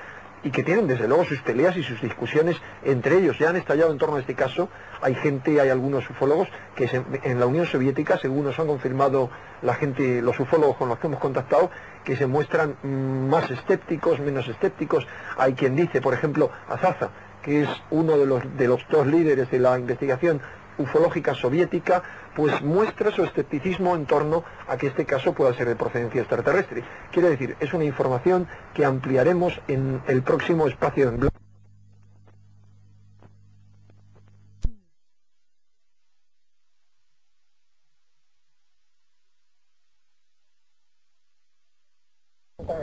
y que tienen desde luego sus peleas y sus discusiones entre ellos. Ya han estallado en torno a este caso. Hay gente, hay algunos ufólogos que se- en la Unión Soviética, según nos han confirmado la gente, los ufólogos con los que hemos contactado, que se muestran mm, más escépticos, menos escépticos. Hay quien dice, por ejemplo, Azaza, que es uno de los, de los dos líderes de la investigación ufológica soviética, pues muestra su escepticismo en torno a que este caso pueda ser de procedencia extraterrestre. Quiero decir, es una información que ampliaremos en el próximo espacio en.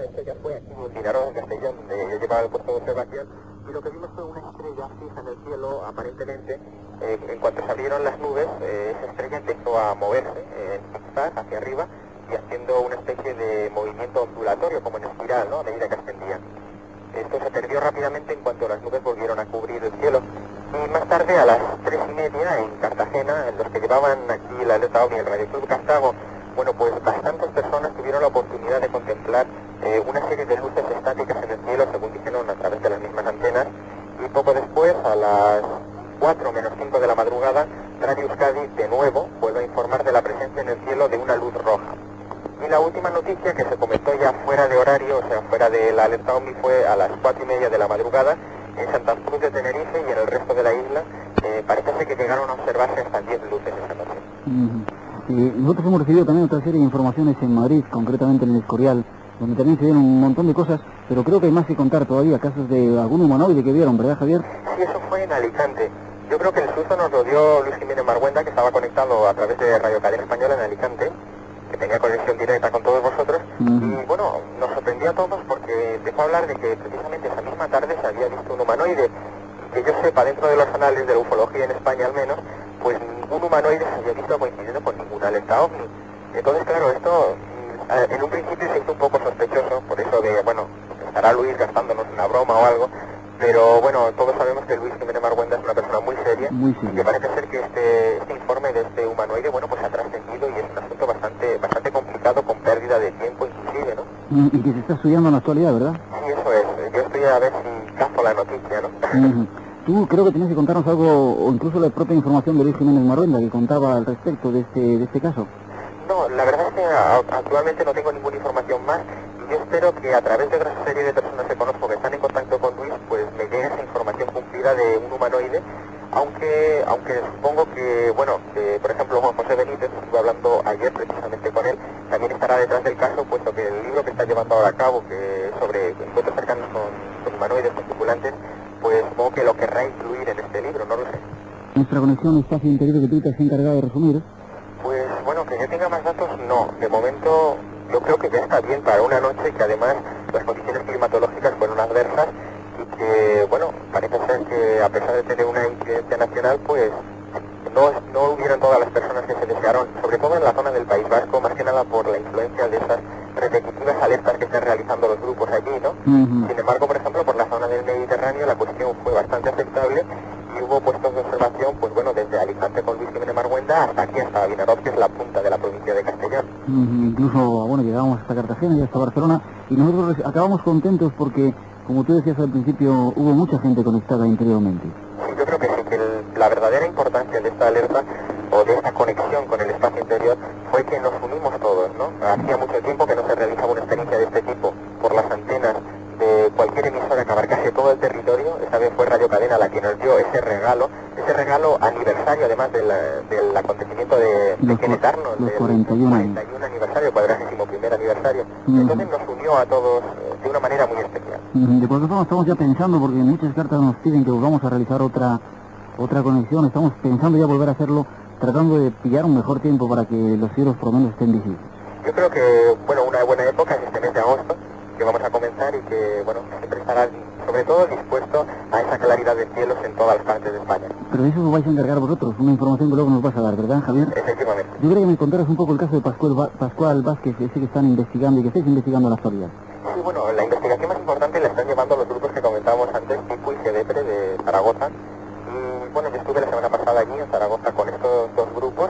Este ya fue aquí en Linaroz, en Castellón, donde yo llevaba el puesto de observación, y lo que vimos fue una estrella fija en el cielo, aparentemente, eh, en cuanto se abrieron las nubes, eh, esa estrella empezó a moverse eh, en zigzag hacia arriba y haciendo una especie de movimiento como en espiral, ¿no? A medida que ascendía. Esto se perdió rápidamente en cuanto las nubes volvieron a cubrir el cielo. Y más tarde, a las tres y media, en Cartagena, en los que llevaban aquí la alerta OVNI, el Radio Club Cartago, bueno, pues bastantes personas tuvieron la oportunidad de contemplar eh, una serie de luces estáticas en el cielo, según dijeron a través de las mismas antenas, y poco después, a las 4 menos 5 de la madrugada, Radio Euskadi de nuevo vuelve a informar de la presencia en el cielo de una luz roja. Y la última noticia que se comentó ya fuera de horario, o sea, fuera de la alerta OVNI, fue a las 4 y media de la madrugada en Santa Cruz de Tenerife y en el resto de la isla. eh, parece ser que llegaron a observarse hasta 10 luces esa noche. Y nosotros hemos recibido también otra serie de informaciones en Madrid, concretamente en el Escorial, donde también se dieron un montón de cosas, pero creo que hay más que contar todavía, casos de algún humanoide que vieron, ¿verdad, Javier? Sí, eso fue en Alicante. Yo creo que el susto nos lo dio Luis Jiménez Marguenda, que estaba conectado a través de Radio Cadena Española en Alicante, que tenía conexión directa con todos vosotros. Y bueno, nos sorprendió a todos porque empezó a hablar de que precisamente esa misma tarde se había visto un humanoide. Que yo sepa, dentro de los anales de la ufología en España al menos, pues un humanoide se había visto coincidiendo con ninguna alerta ovni. Entonces, claro, esto mm, eh, en un principio se hizo un poco sospechoso, por eso de, bueno, estará Luis gastándonos una broma o algo, pero bueno, todos sabemos que Luis Jiménez Marguenda es una persona muy seria, Muy y seria. que parece ser que este, este informe de este humanoide, bueno, pues ha trascendido y es un asunto bastante, bastante complicado, con pérdida de tiempo inclusive, ¿no? Mm, Y que se está estudiando en la actualidad, ¿verdad? Sí, eso es. Yo estoy a ver si cazo la noticia, ¿no? Ujú. [laughs] Tú creo que tenías que contarnos algo, o incluso la propia información de Luis Jiménez Marruenda, que contaba al respecto de este, de este caso. No, la verdad es que a- actualmente no tengo ninguna información más y yo espero que a través de otra serie de personas que conozco que están en contacto con Luis, pues me llegue esa cumplida de un humanoide, aunque aunque supongo que, bueno, que por ejemplo Juan José Benítez, estuve hablando ayer precisamente con él, también estará detrás del caso, puesto que el libro que está llevando ahora a cabo, que sobre encuentros cercanos con, con humanoides, con tripulantes, pues supongo que lo querrá incluir en este libro, no lo sé. Nuestra conexión espacio interior que tú te has encargado de resumir. Pues bueno, que yo tenga más datos, no. De momento yo creo que ya está bien para una noche que además las condiciones climatológicas fueron adversas que, bueno, parece ser que a pesar de tener una incidencia nacional, pues no, no hubieron todas las personas que se desearon, sobre todo en la zona del País Vasco, más que nada por la influencia de esas repetitivas alertas que están realizando los grupos allí, ¿no? Sin embargo, por ejemplo, por la zona del Mediterráneo la cuestión fue bastante aceptable y hubo puestos de observación, pues bueno, desde Alicante con Luis Jiménez Marguenda hasta aquí, hasta Vinaròs, que es la punta de la provincia de Castellón. Ujú, Incluso, bueno, llegábamos hasta Cartagena y hasta Barcelona y nosotros acabamos contentos porque, como tú decías al principio, hubo mucha gente conectada interiormente. Sí, yo creo que sí, que la verdadera importancia de esta alerta o de esta conexión con el espacio interior fue que nos unimos todos, ¿no? Hacía mucho tiempo que no se realizaba una experiencia de este tipo por las antenas de cualquier emisora que abarcase todo el territorio. Esta vez fue Radio Cadena la que nos dio ese regalo, ese regalo aniversario además del, del acontecimiento de, de los del 41 años. 41 aniversario, cuadragésimo primer aniversario. Ujú. Entonces nos unió a todos eh, de una manera muy especial. Ujú, De cualquier forma, estamos ya pensando, porque muchas cartas nos piden que volvamos a realizar otra, otra conexión. Estamos pensando ya volver a hacerlo, tratando de pillar un mejor tiempo para que los cielos por lo menos estén visibles. Yo creo que, bueno, una buena época es este mes de agosto, que vamos a comenzar y que, bueno, siempre estará, sobre todo, dispuesto a esa claridad de cielos en todas las partes de España. Pero de eso os vais a encargar vosotros, una información que luego nos vas a dar, ¿verdad, Javier? Efectivamente. Yo quería que me contaras un poco el caso de Pascual, Pascual Vázquez, ese que están investigando y que estáis investigando en la actualidad. Sí, bueno, la investigación más importante la están llevando los grupos que comentábamos antes, Pico y Cedepre de Zaragoza. Y, bueno, yo estuve la semana pasada allí en Zaragoza con estos dos grupos,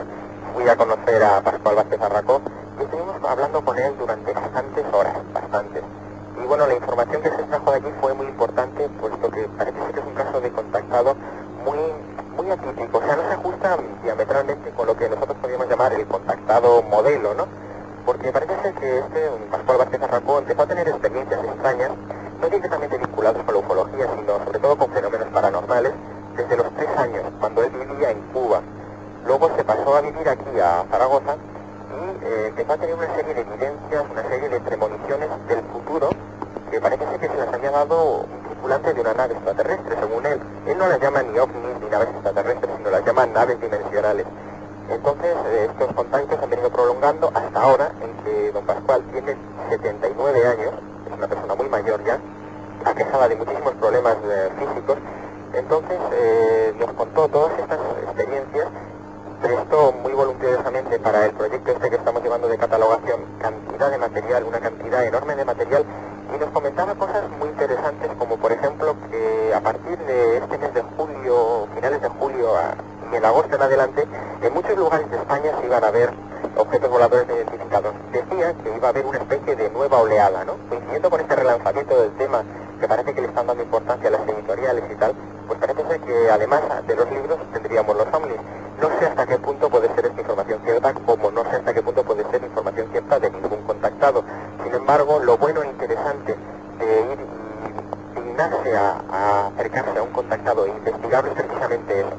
fui a conocer a Pascual Vázquez Arracó y estuvimos hablando con él durante bastantes horas, bastantes. Y bueno, la información que se extrajo de allí fue muy importante, puesto que parece ser que es un caso de contactado muy, muy atípico, o sea, no se ajusta diametralmente con lo que nosotros podríamos llamar el contactado modelo, ¿no? Porque parece ser que este Pascual Vázquez Arracó empezó a tener experiencias extrañas, no directamente vinculadas con la ufología, sino sobre todo con fenómenos paranormales, desde los tres años, cuando él vivía en Cuba. Luego se pasó a vivir aquí a Zaragoza eh, empezó a tener una serie de evidencias, una serie de premoniciones del futuro que parece ser que se las había dado un tripulante de una nave extraterrestre, según él. Él no las llama ni ovnis ni naves extraterrestres, sino las llama naves dimensionales. Entonces, eh, estos contactos han venido prolongando hasta ahora, en que don Pascual tiene 79 años, es una persona muy mayor ya, aquejada de muchísimos problemas eh, físicos. Entonces, eh, nos contó todas estas experiencias, prestó muy voluntariosamente para el proyecto este que estamos llevando de catalogación cantidad de material, una cantidad enorme de material, y nos comentaba cosas muy interesantes, como por ejemplo que a partir de este mes de julio, finales de julio a- en agosto en adelante, en muchos lugares de España se iban a ver objetos voladores no identificados. Decía que iba a haber una especie de nueva oleada, ¿no? Coincidiendo con este relanzamiento del tema, que parece que le están dando importancia a las editoriales y tal, pues parece ser que además de los libros tendríamos los ovnis. No sé hasta qué punto puede ser esta información cierta, como no sé hasta qué punto puede ser información cierta de ningún contactado. Sin embargo, lo bueno e interesante de ir y dignarse a, a acercarse a un contactado e investigarlo es precisamente eso.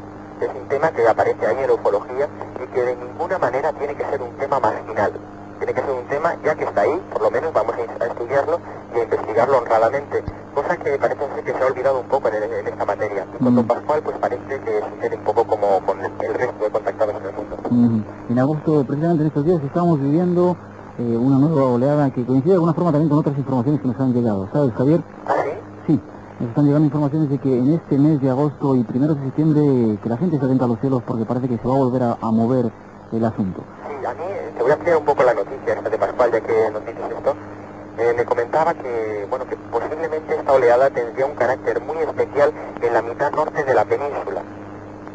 Es un tema que aparece ahí en ufología y que de ninguna manera tiene que ser un tema marginal. Tiene que ser un tema, ya que está ahí, por lo menos vamos a, estudiarlo y a investigarlo honradamente, cosa que parece ser que se ha olvidado un poco en, en esta materia. Y con Don Pascual, pues parece que sucede un poco como con el, el resto de contactados en el mundo. Ujú. En agosto, precisamente en estos días, estamos viviendo eh, una nueva oleada que coincide de alguna forma también con otras informaciones que nos han llegado. ¿Sabes, Javier? ¿Ah, sí? Sí. Nos están llegando informaciones de que en este mes de agosto y primeros de septiembre que la gente se atenta a los cielos porque parece que se va a volver a, a mover el asunto. Sí, a mí eh, te voy a ampliar un poco la noticia esta de Pascual, ya que nos dices esto. Eh, me comentaba que, bueno, que posiblemente esta oleada tendría un carácter muy especial en la mitad norte de la península.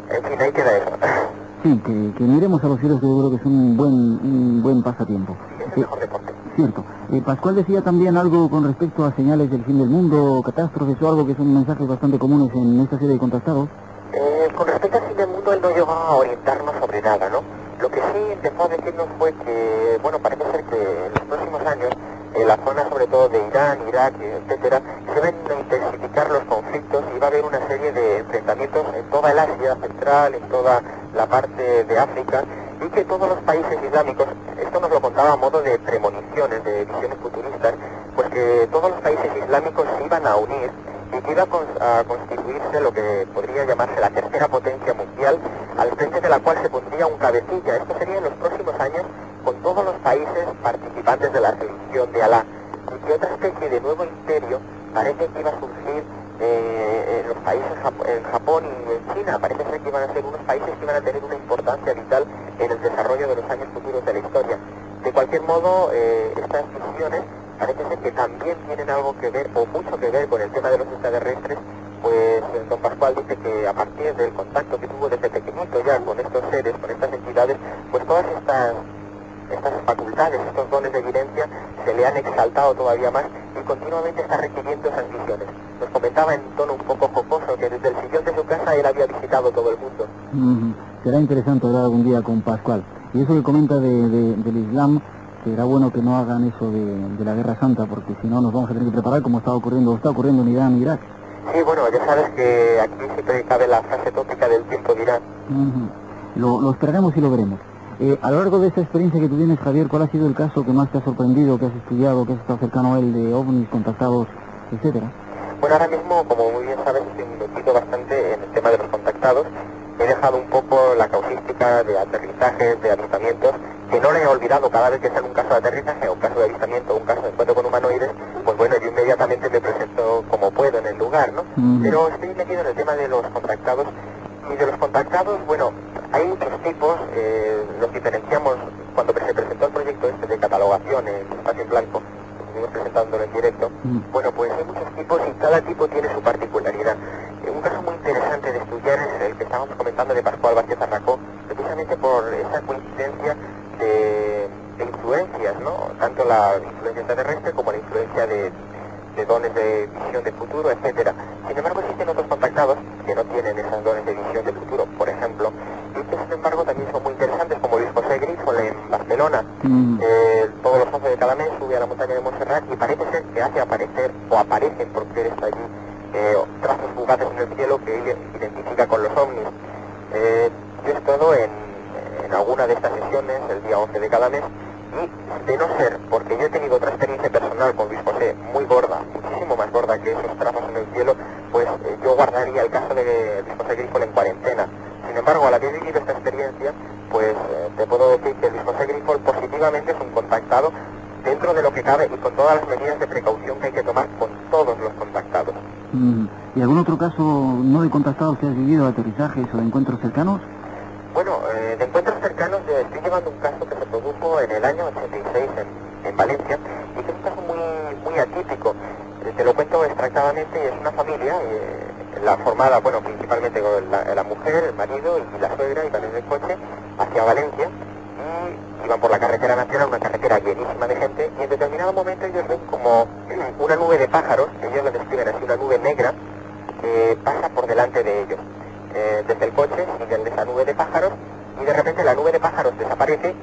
En fin, ahí queda eso. [laughs] Sí, que, que miremos a los cielos, que yo creo que es un buen, un buen pasatiempo. Es el mejor deporte. Cierto. Eh, Pascual decía también algo con respecto a señales del fin del mundo, catástrofes o algo que son mensajes bastante comunes en esta serie de contactados. Eh, con respecto al fin del mundo, él no llegó a orientarnos sobre nada, ¿no? Lo que sí empezó a decirnos fue que, bueno, parece ser que en los próximos años, en la zona sobre todo de Irán, Irak, etcétera, se van a intensificar los conflictos y va a haber una serie de enfrentamientos en toda el Asia central, en toda la parte de África, y que todos los países islámicos, esto nos lo contaba a modo de premoniciones, de visiones futuristas, pues que todos los países islámicos se iban a unir y que iba a, cons- a constituirse lo que podría llamarse la tercera potencia mundial, al frente de la cual se pondría un cabecilla. Esto sería en los próximos años con todos los países participantes de la religión de Alá. Y que otra especie de nuevo imperio parece que iba a surgir eh, en los países en Japón y en China. Parece ser que iban a ser unos países que iban a tener una importancia vital en el desarrollo de los años futuros de la historia. De cualquier modo, eh, estas visiones parece ser que también tienen algo que ver, o mucho que ver con el tema de los extraterrestres, pues eh, don Pascual dice que a partir del contacto que tuvo desde pequeñito ya con estos seres, con estas entidades, pues todas estas, estas facultades, estos dones de evidencia se le han exaltado todavía más y continuamente está requiriendo esas visiones. Nos comentaba en tono un poco jocoso que desde el sillón de su casa él había visitado todo el mundo. Ujú. Será interesante hablar algún día con Pascual. Y eso que comenta de- de- del Islam, será bueno que no hagan eso de, de la Guerra Santa, porque si no nos vamos a tener que preparar como está ocurriendo, está ocurriendo en Irán y Irak. Sí, bueno, ya sabes que aquí siempre cabe la frase tópica del tiempo. Ujú. lo, lo esperaremos y lo veremos. Eh, a lo largo de esta experiencia que tú tienes, Javier, ¿cuál ha sido el caso que más te ha sorprendido, que has estudiado, que has estado cercano a él, de ovnis, contactados, etcétera? Bueno, ahora mismo, como muy bien sabes, estoy metido bastante en el tema de los contactados. He dejado un poco la causística de aterrizajes, de avistamientos, que no le he olvidado cada vez que sale un caso de aterrizaje, o un caso de avistamiento, o un caso de encuentro con humanoides, pues bueno, yo inmediatamente me presento como puedo en el lugar, ¿no? Mm. Pero estoy metido en el tema de los contactados, y de los contactados, bueno, hay muchos tipos, eh, los diferenciamos cuando se presentó el proyecto este de catalogación en espacio en blanco, estuvimos presentándolo en directo, bueno, pues hay muchos tipos y cada tipo tiene su particularidad. Eh, un caso muy interesante de estudiar es el que estábamos comentando de Pascual Vázquez Arracó, precisamente por esa coincidencia de, de influencias, ¿no? Tanto la influencia extraterrestre como la influencia de, de dones de visión de futuro, etcétera. Sin embargo, existen otros contactados que no tienen esos dones de visión de futuro, por ejemplo, y que sin embargo también son muy interesantes, como Luis José Grifol en Barcelona. Eh, todos los 11 de cada mes sube a la montaña de Montserrat y parece ser que hace aparecer, o aparecen porque está allí, eh, trazos fugaces en el cielo que él identifica con los ovnis. Eh, yo he estado en, en alguna de estas sesiones el día 11 de cada mes y de no ser porque yo he tenido otra experiencia personal con Luis muy gorda, muchísimo más gorda que esos trazos en el cielo, pues eh, yo guardaría el caso de Luis José Grifol en cuarentena. Sin embargo, al haber vivido esta experiencia, pues eh, te puedo decir que Luis José Grifol positivamente es un contactado dentro de lo que cabe y con todas las medidas de precaución que hay que tomar con todos los contactados. Mm. ¿Y algún otro caso no de contactados que has vivido, aterrizajes o de encuentros cercanos? Bueno, eh, de encuentros cercanos eh, estoy llevando un caso que se produjo en el año 86 en, en Valencia y que es un caso muy, muy atípico. Eh, te lo cuento extractadamente, es una familia, eh, la formada, bueno, principalmente con la, mujer, el marido y la suegra iban en el coche hacia Valencia y iban por la carretera nacional, una carretera llenísima de gente y en determinado momento ellos ven como una nube de pájaros, ellos lo describen así, una nube negra, que pasa por delante de ellos. Eh, desde el coche siguen esa nube de pájaros y de repente la nube de pájaros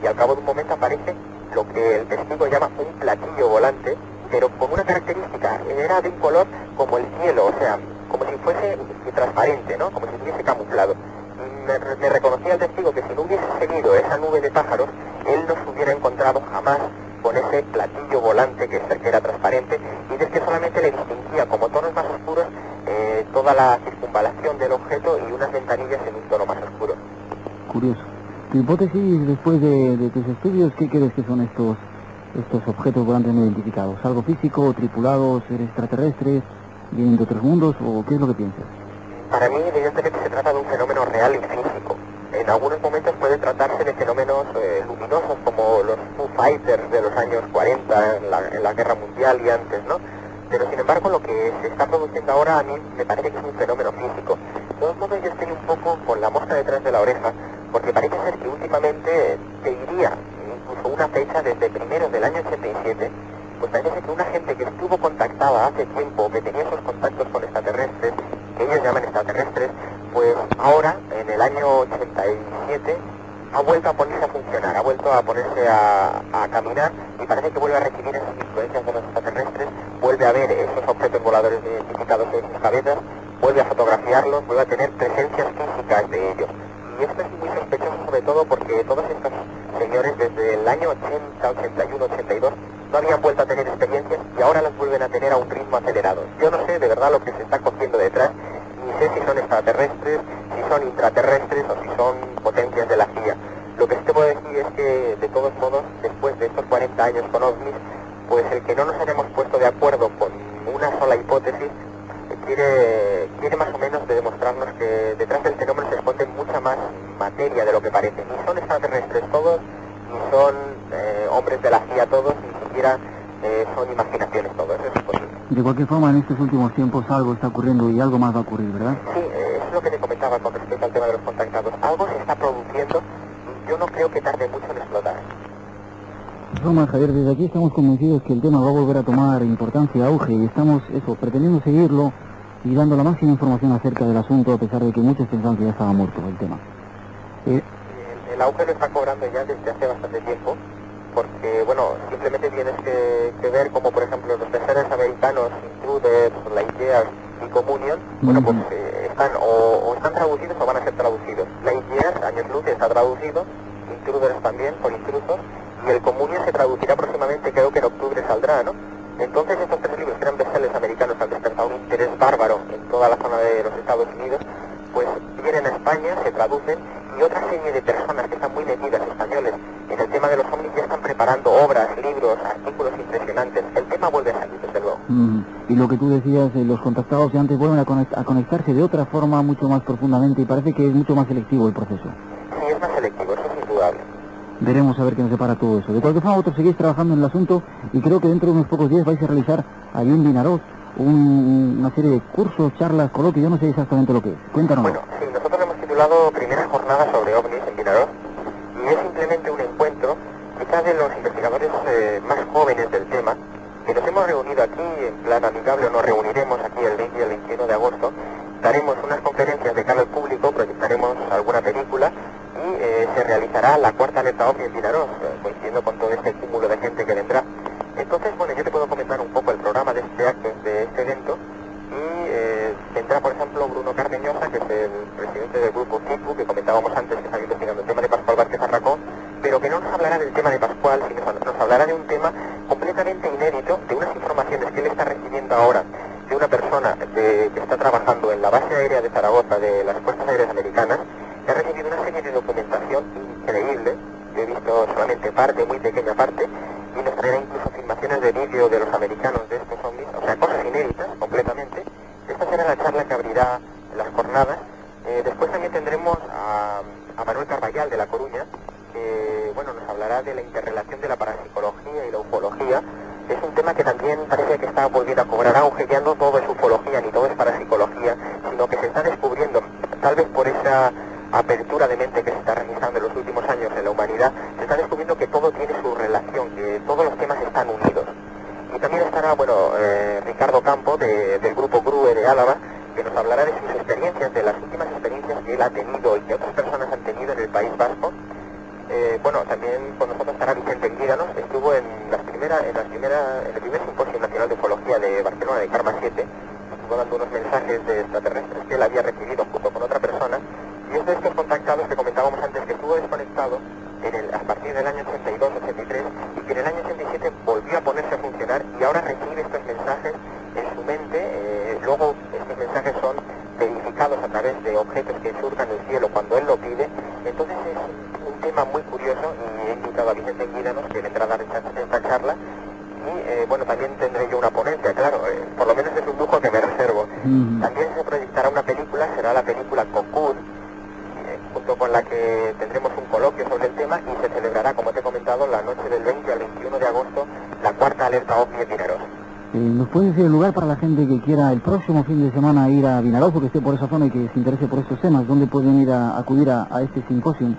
y al cabo de un momento aparece lo que el testigo llama un platillo volante, pero con una característica, era de un color como el cielo, o sea, como si fuese transparente, ¿no? Como si estuviese camuflado. Y Me, me reconocía el testigo que si no hubiese seguido esa nube de pájaros, él no se hubiera encontrado jamás con ese platillo volante que, que era transparente y del que solamente le distinguía como tonos más oscuros eh, toda la circunvalación del objeto y unas ventanillas en un tono más oscuro. Curioso. ¿Tu hipótesis después de, de tus estudios, qué crees que son estos estos objetos volantes no identificados? ¿Algo físico, tripulados, seres extraterrestres? vienen de otros mundos o qué es lo que piensas? Para mí, evidentemente, se trata de un fenómeno real y físico. En algunos momentos puede tratarse de fenómenos eh, luminosos como los Foo Fighters de los años 40 en la, en la Guerra Mundial y antes, ¿no? Pero sin embargo, lo que se está produciendo ahora a mí me parece que es un fenómeno físico. De todos modos, yo estoy un poco con la mosca detrás de la oreja, porque parece ser que últimamente te diría incluso una fecha desde primeros del año 87, pues parece que una gente que estuvo contactada hace tiempo, que tenía esos contactos con extraterrestres, que ellos llaman extraterrestres, pues ahora, en el año 87, ha vuelto a ponerse a funcionar, ha vuelto a ponerse a, a caminar y parece que vuelve a recibir esas influencias de los extraterrestres, vuelve a ver esos objetos voladores identificados en sus cabezas, vuelve a fotografiarlos, vuelve a tener presencias físicas de ellos. Y esto es muy sospechoso sobre todo porque todos estos señores desde el año 80, 81, 82 no habían vuelto a tener experiencias y ahora las vuelven a tener a un ritmo acelerado. Yo no sé de verdad lo que se está cogiendo detrás, ni sé si son extraterrestres, si son intraterrestres o si son potencias de la CIA. Lo que sí te puedo decir es que, de todos modos, después de estos 40 años con OVNIs, pues el que no nos hayamos puesto de acuerdo con una sola hipótesis quiere, quiere más o menos de demostrarnos que detrás del fenómeno se esconde mucha más materia de lo que parece. Ni son extraterrestres todos, ni son eh, hombres de la CIA todos, ni siquiera eh, son imaginaciones todos. Eso es imposible. De cualquier forma, en estos últimos tiempos algo está ocurriendo y algo más va a ocurrir, ¿verdad? Sí, es lo que te comentaba con respecto al tema de los contactados. Algo se está produciendo yo no creo que tarde mucho en explotar. Formas, Javier, desde aquí estamos convencidos que el tema va a volver a tomar importancia, auge, y estamos, eso, pretendiendo seguirlo y dando la máxima información acerca del asunto, a pesar de que muchos pensaban que ya estaba muerto el tema. Eh, El, el auge lo está cobrando ya desde hace bastante tiempo, porque, bueno, simplemente tienes que, que ver como, por ejemplo, los bestsellers americanos, Intruders, Lightyear y Communion, bueno, pues eh, están o, o están traducidos o van a ser traducidos. Lightyear, Años Luz, está traducido, Intruders también, por intrusos, y el Communion se traducirá próximamente, creo que en octubre saldrá, ¿no? Entonces estos tres libros que eran bestsellers americanos han despertado un interés bárbaro en toda la zona de los Estados Unidos, pues vienen a España, se traducen y otra serie de personas que están muy metidas, españoles, en el tema de los ovnis ya están preparando obras, libros, artículos impresionantes. El tema vuelve a salir, desde luego. mm, y lo que tú decías, eh, los contactados de antes vuelven a, conect- a conectarse de otra forma mucho más profundamente y parece que es mucho más selectivo el proceso. Sí, es más selectivo, eso es indudable. Veremos a ver qué nos separa todo eso. De cualquier forma, vosotros seguís trabajando en el asunto y creo que dentro de unos pocos días vais a realizar allí en Vinaroz un- una serie de cursos, charlas, coloquios, yo no sé exactamente lo que es. Cuéntanos. Bueno, sí, nosotros titulado Primera Jornada sobre OVNIs en Vinaroz y es simplemente un encuentro quizás de los investigadores eh, más jóvenes del tema que nos hemos reunido aquí en plan amigable nos reuniremos aquí el 20 y el 21 de agosto. Daremos unas conferencias de cara al público, proyectaremos alguna película y eh, se realizará la cuarta alerta OVNI en Vinaroz, eh, coincidiendo con todo este cúmulo de gente que vendrá. Entonces, bueno, yo te puedo comentar un poco el programa de este acto, de este evento, y eh, vendrá, por ejemplo, Bruno Cardeñosa, que es el del grupo CIPU, que comentábamos antes, que está investigando el tema de Pascual Vázquez Arracón, pero que no nos hablará del tema de Pascual, sino nos hablará de un tema completamente inédito, de unas informaciones que él está recibiendo ahora de una persona de- que está trabajando en la base aérea de Zaragoza de las Fuerzas Aéreas Americanas, que ha recibido una serie de documentación increíble, yo he visto solamente parte, muy pequeña parte, y nos traerá incluso filmaciones de vídeo de los americanos de estos ovnis, o sea, cosas inéditas completamente. Esta será la charla que abrirá las jornadas. Eh, después también tendremos a, Manuel Carballal de La Coruña, que bueno, nos hablará de la interrelación de la parapsicología y la ufología. Es un tema que también parece que está volviendo a cobrar auge, ya no todo es ufología ni todo es parapsicología, sino que se está descubriendo, tal vez por esa apertura de mente que se está realizando en los últimos años en la humanidad, se está descubriendo que todo tiene su relación, que todos los temas están unidos. Y también estará, bueno, eh, Ricardo Campo de- del grupo GRUE de Álava, que nos hablará de sus experiencias, de las últimas experiencias que él ha tenido y que otras personas han tenido en el País Vasco. Eh, bueno, también con nosotros estará Vicente Guídanos, estuvo en, las primera, en, la primera, en el primer simposio nacional de ufología de Barcelona, de Karma 7, estuvo dando unos mensajes de extraterrestres que él había recibido junto con otra persona, y es de estos contactados que comentábamos antes que estuvo desconectado a partir del año 82, 83, y que en el año 87 volvió a ponerse a funcionar y ahora recibe estos mensajes en su mente, eh, luego mensajes son verificados a través de objetos que surcan el cielo cuando él lo pide, entonces es un tema muy curioso y he invitado a Vicente Guídanos que vendrá a dar esta, esta charla eh, bueno, también tendré yo una ponencia, claro, eh, por lo menos es un lujo que me reservo. También se proyectará una película, será la película Cocoon, eh, junto con la que tendremos un coloquio sobre el tema y se celebrará, como te he comentado, la noche del 20 al 21 de agosto, la cuarta alerta OVNI en Vinaroz. Eh, ¿Nos puede decir el lugar para la gente que quiera el próximo fin de semana ir a Vinaroz o que esté por esa zona y que se interese por estos temas? ¿Dónde pueden ir a acudir a, este simposio? Sí,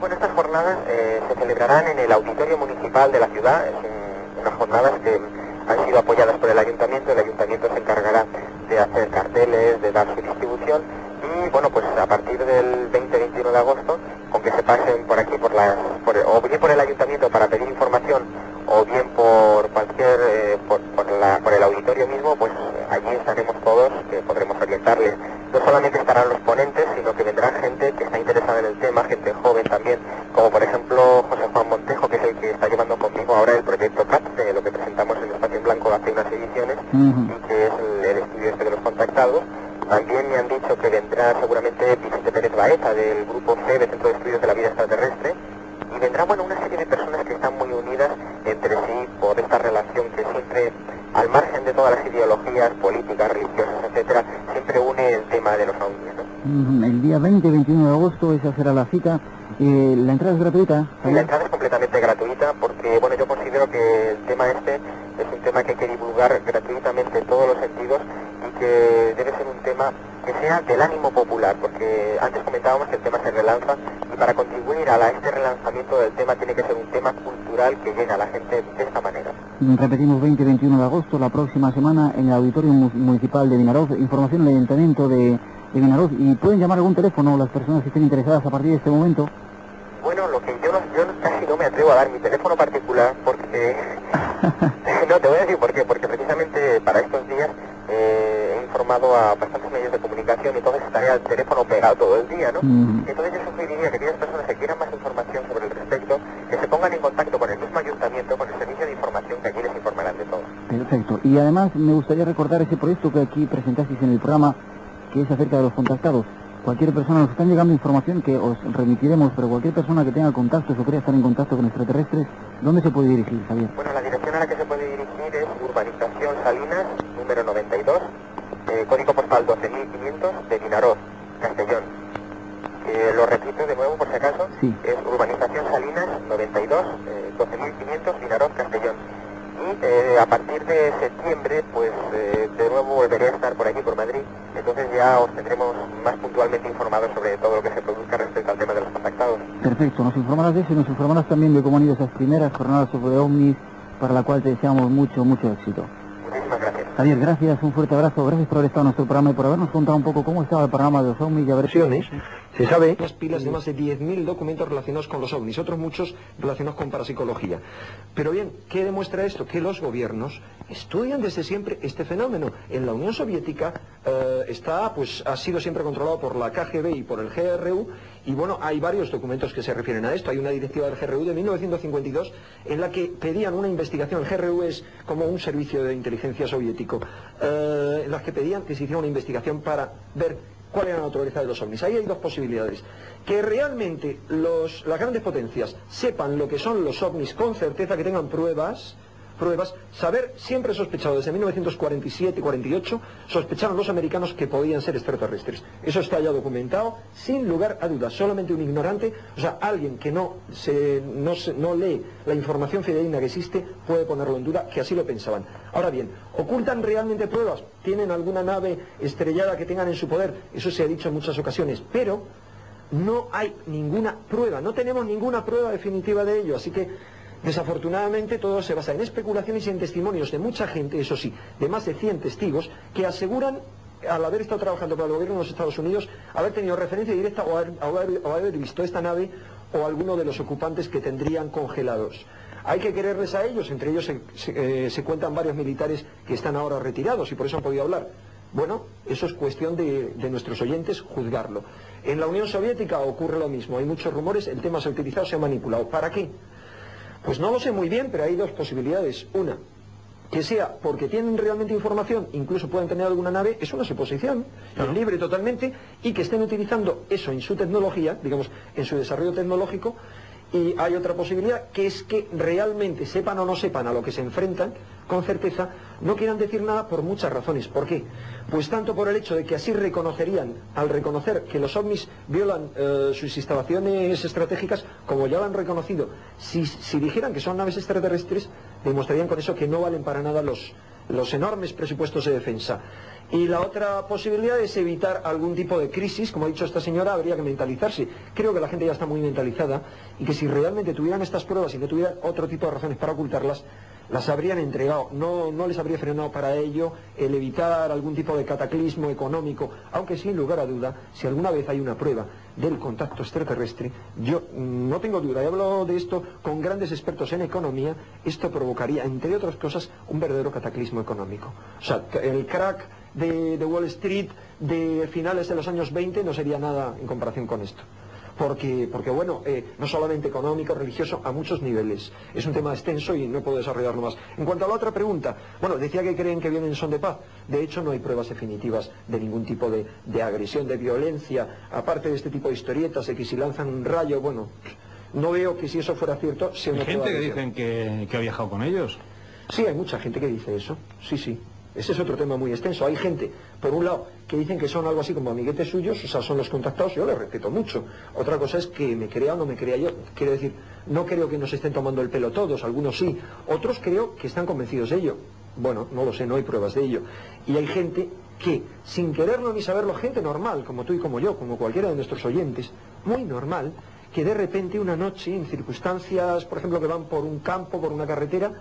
bueno, estas jornadas eh, se celebrarán en el Auditorio Municipal de la ciudad. Es un- unas jornadas que han sido apoyadas por el Ayuntamiento. El Ayuntamiento se encargará de hacer carteles, de dar su distribución. Y bueno, pues a partir del 20-21 de agosto, con que se pasen por aquí, por las, por- o bien por el Ayuntamiento para pedir información, o bien por cualquier, eh, por, por la- por el auditorio mismo, pues allí estaremos todos, que podremos orientarles. No solamente estarán los ponentes, sino que vendrá gente que está interesada en el tema, gente joven también, como por ejemplo José Juan Montejo, que es el que está llevando conmigo ahora el proyecto CAT, de lo que presentamos en Espacio en Blanco hace unas ediciones, y que es el, el estudio este de los contactados. También me han dicho que vendrá seguramente Vicente Pérez Baeza del grupo C de Centro de Estudios de la Vida Extraterrestre, y vendrá bueno una serie de personas que están muy unidas entre sí por esta relación que siempre al margen de todas las ideologías políticas, religiosas, etcétera, siempre une el tema de los ovnis. El día 20 21 de agosto, esa será la cita. Eh, ¿La entrada es gratuita? La entrada es completamente gratuita porque bueno yo considero que el tema este es un tema que hay que divulgar gratuitamente en todos los sentidos que debe ser un tema que sea del ánimo popular porque antes comentábamos que el tema se relanza y para contribuir a la- este relanzamiento del tema tiene que ser un tema cultural que llegue a la gente de esta manera. Repetimos 20 21 de agosto, la próxima semana, en el Auditorio Mu- Municipal de Vinaroz. Información en el Ayuntamiento de, de Vinaroz. ¿Y pueden llamar algún teléfono las personas que estén interesadas a partir de este momento? Bueno, lo que yo, no, yo casi no me atrevo a dar mi teléfono particular porque... no, te voy a decir por qué. Porque precisamente para estos días eh, he informado a bastantes medios de comunicación y entonces estaría el teléfono pegado todo el día, ¿no? Mm. Entonces yo sugeriría que aquellas personas que quieran más información sobre el respecto, que se pongan en contacto con el mismo ayuntamiento, con el servicio de información, que allí les informarán de todo. Perfecto. Y además me gustaría recordar ese proyecto que aquí presentasteis en el programa, que es acerca de los contactados. Cualquier persona, nos están llegando información que os remitiremos, pero cualquier persona que tenga contactos o quiera estar en contacto con extraterrestres, ¿dónde se puede dirigir, Javier? Bueno, la dirección a la que se puede dirigir es Urbanización Salinas, número 92, eh, código postal 12.500 de Vinaroz, Castellón. Eh, lo repito de nuevo por si acaso, es Urbanización Salinas 92, eh, 12.500 Vinaroz, Castellón. Y eh, a partir de septiembre, pues eh, de nuevo volveré a estar por aquí, por Madrid. Entonces ya os tendremos más puntualmente informados sobre todo lo que se produzca respecto al tema de los contactados. Perfecto, nos informarás de eso y nos informarás también de cómo han ido esas primeras jornadas sobre ovnis, para la cual te deseamos mucho, mucho éxito. Muchísimas gracias. Javier, gracias, un fuerte abrazo, gracias por haber estado en nuestro programa y por habernos contado un poco cómo estaba el programa de los ovnis y haber... Se sabe unas pilas de más de 10.000 documentos relacionados con los ovnis, otros muchos relacionados con parapsicología. Pero bien, ¿qué demuestra esto? Que los gobiernos estudian desde siempre este fenómeno. En la Unión Soviética eh, está, pues, ha sido siempre controlado por la KGB y por el GRU, y bueno, hay varios documentos que se refieren a esto. Hay una directiva del GRU de 1952 en la que pedían una investigación. El GRU es como un servicio de inteligencia soviético, eh, en la que pedían que se hiciera una investigación para ver cuál era la naturaleza de los ovnis. Ahí hay dos posibilidades. Que realmente las grandes potencias sepan lo que son los ovnis con certeza, que tengan pruebas, pruebas, saber, siempre sospechado, desde 1947 y 48, sospecharon los americanos que podían ser extraterrestres. Eso está ya documentado, sin lugar a dudas. Solamente un ignorante, o sea, alguien que no, se, no, no lee la información fidedigna que existe, puede ponerlo en duda, que así lo pensaban. Ahora bien, ¿ocultan realmente pruebas? ¿Tienen alguna nave estrellada que tengan en su poder? Eso se ha dicho en muchas ocasiones, pero no hay ninguna prueba, no tenemos ninguna prueba definitiva de ello, así que desafortunadamente todo se basa en especulaciones y en testimonios de mucha gente, eso sí, de más de 100 testigos, que aseguran, al haber estado trabajando para el gobierno de los Estados Unidos, haber tenido referencia directa o haber, haber- visto esta nave o alguno de los ocupantes que tendrían congelados. Hay que quererles a ellos, entre ellos se, eh, cuentan varios militares que están ahora retirados y por eso han podido hablar. Bueno, eso es cuestión de nuestros oyentes juzgarlo. En la Unión Soviética ocurre lo mismo, hay muchos rumores, el tema se ha utilizado, se ha manipulado. ¿Para qué? Pues no lo sé muy bien, pero hay dos posibilidades. Una, que sea porque tienen realmente información, incluso pueden tener alguna nave, es una suposición, es libre totalmente, y que estén utilizando eso en su tecnología, digamos, en su desarrollo tecnológico, Y hay otra posibilidad, que es que realmente sepan o no sepan a lo que se enfrentan, con certeza, no quieran decir nada por muchas razones. ¿Por qué? Pues tanto por el hecho de que así reconocerían, al reconocer que los ovnis violan eh, sus instalaciones estratégicas, como ya lo han reconocido, si, dijeran que son naves extraterrestres, demostrarían con eso que no valen para nada los, los enormes presupuestos de defensa. Y la otra posibilidad es evitar algún tipo de crisis, como ha dicho esta señora, habría que mentalizarse. Creo que la gente ya está muy mentalizada y que si realmente tuvieran estas pruebas y no tuvieran otro tipo de razones para ocultarlas, las habrían entregado. No, no les habría frenado para ello el evitar algún tipo de cataclismo económico, aunque sin lugar a duda, si alguna vez hay una prueba del contacto extraterrestre, yo mm, no tengo duda, y hablo de esto con grandes expertos en economía, esto provocaría, entre otras cosas, un verdadero cataclismo económico. O sea, el crack de, de Wall Street de finales de los años 20 no sería nada en comparación con esto porque, porque bueno, eh, no solamente económico, religioso, a muchos niveles. Es un tema extenso y no puedo desarrollarlo más. En cuanto a la otra pregunta, bueno, decía que creen que vienen en son de paz. De hecho, no hay pruebas definitivas de ningún tipo de, de agresión, de violencia, aparte de este tipo de historietas, de que si lanzan un rayo, bueno, no veo que si eso fuera cierto, se Hay gente que dicen que, que ha viajado con ellos. Sí, hay mucha gente que dice eso, sí, sí. Ese es otro tema muy extenso. Hay gente, por un lado, que dicen que son algo así como amiguetes suyos, o sea, son los contactados, yo les respeto mucho. Otra cosa es que me crea o no me crea yo. Quiero decir, no creo que nos estén tomando el pelo todos, algunos sí. Otros creo que están convencidos de ello. Bueno, no lo sé, no hay pruebas de ello. Y hay gente que, sin quererlo ni saberlo, gente normal, como tú y como yo, como cualquiera de nuestros oyentes, muy normal, que de repente una noche, en circunstancias, por ejemplo, que van por un campo, por una carretera,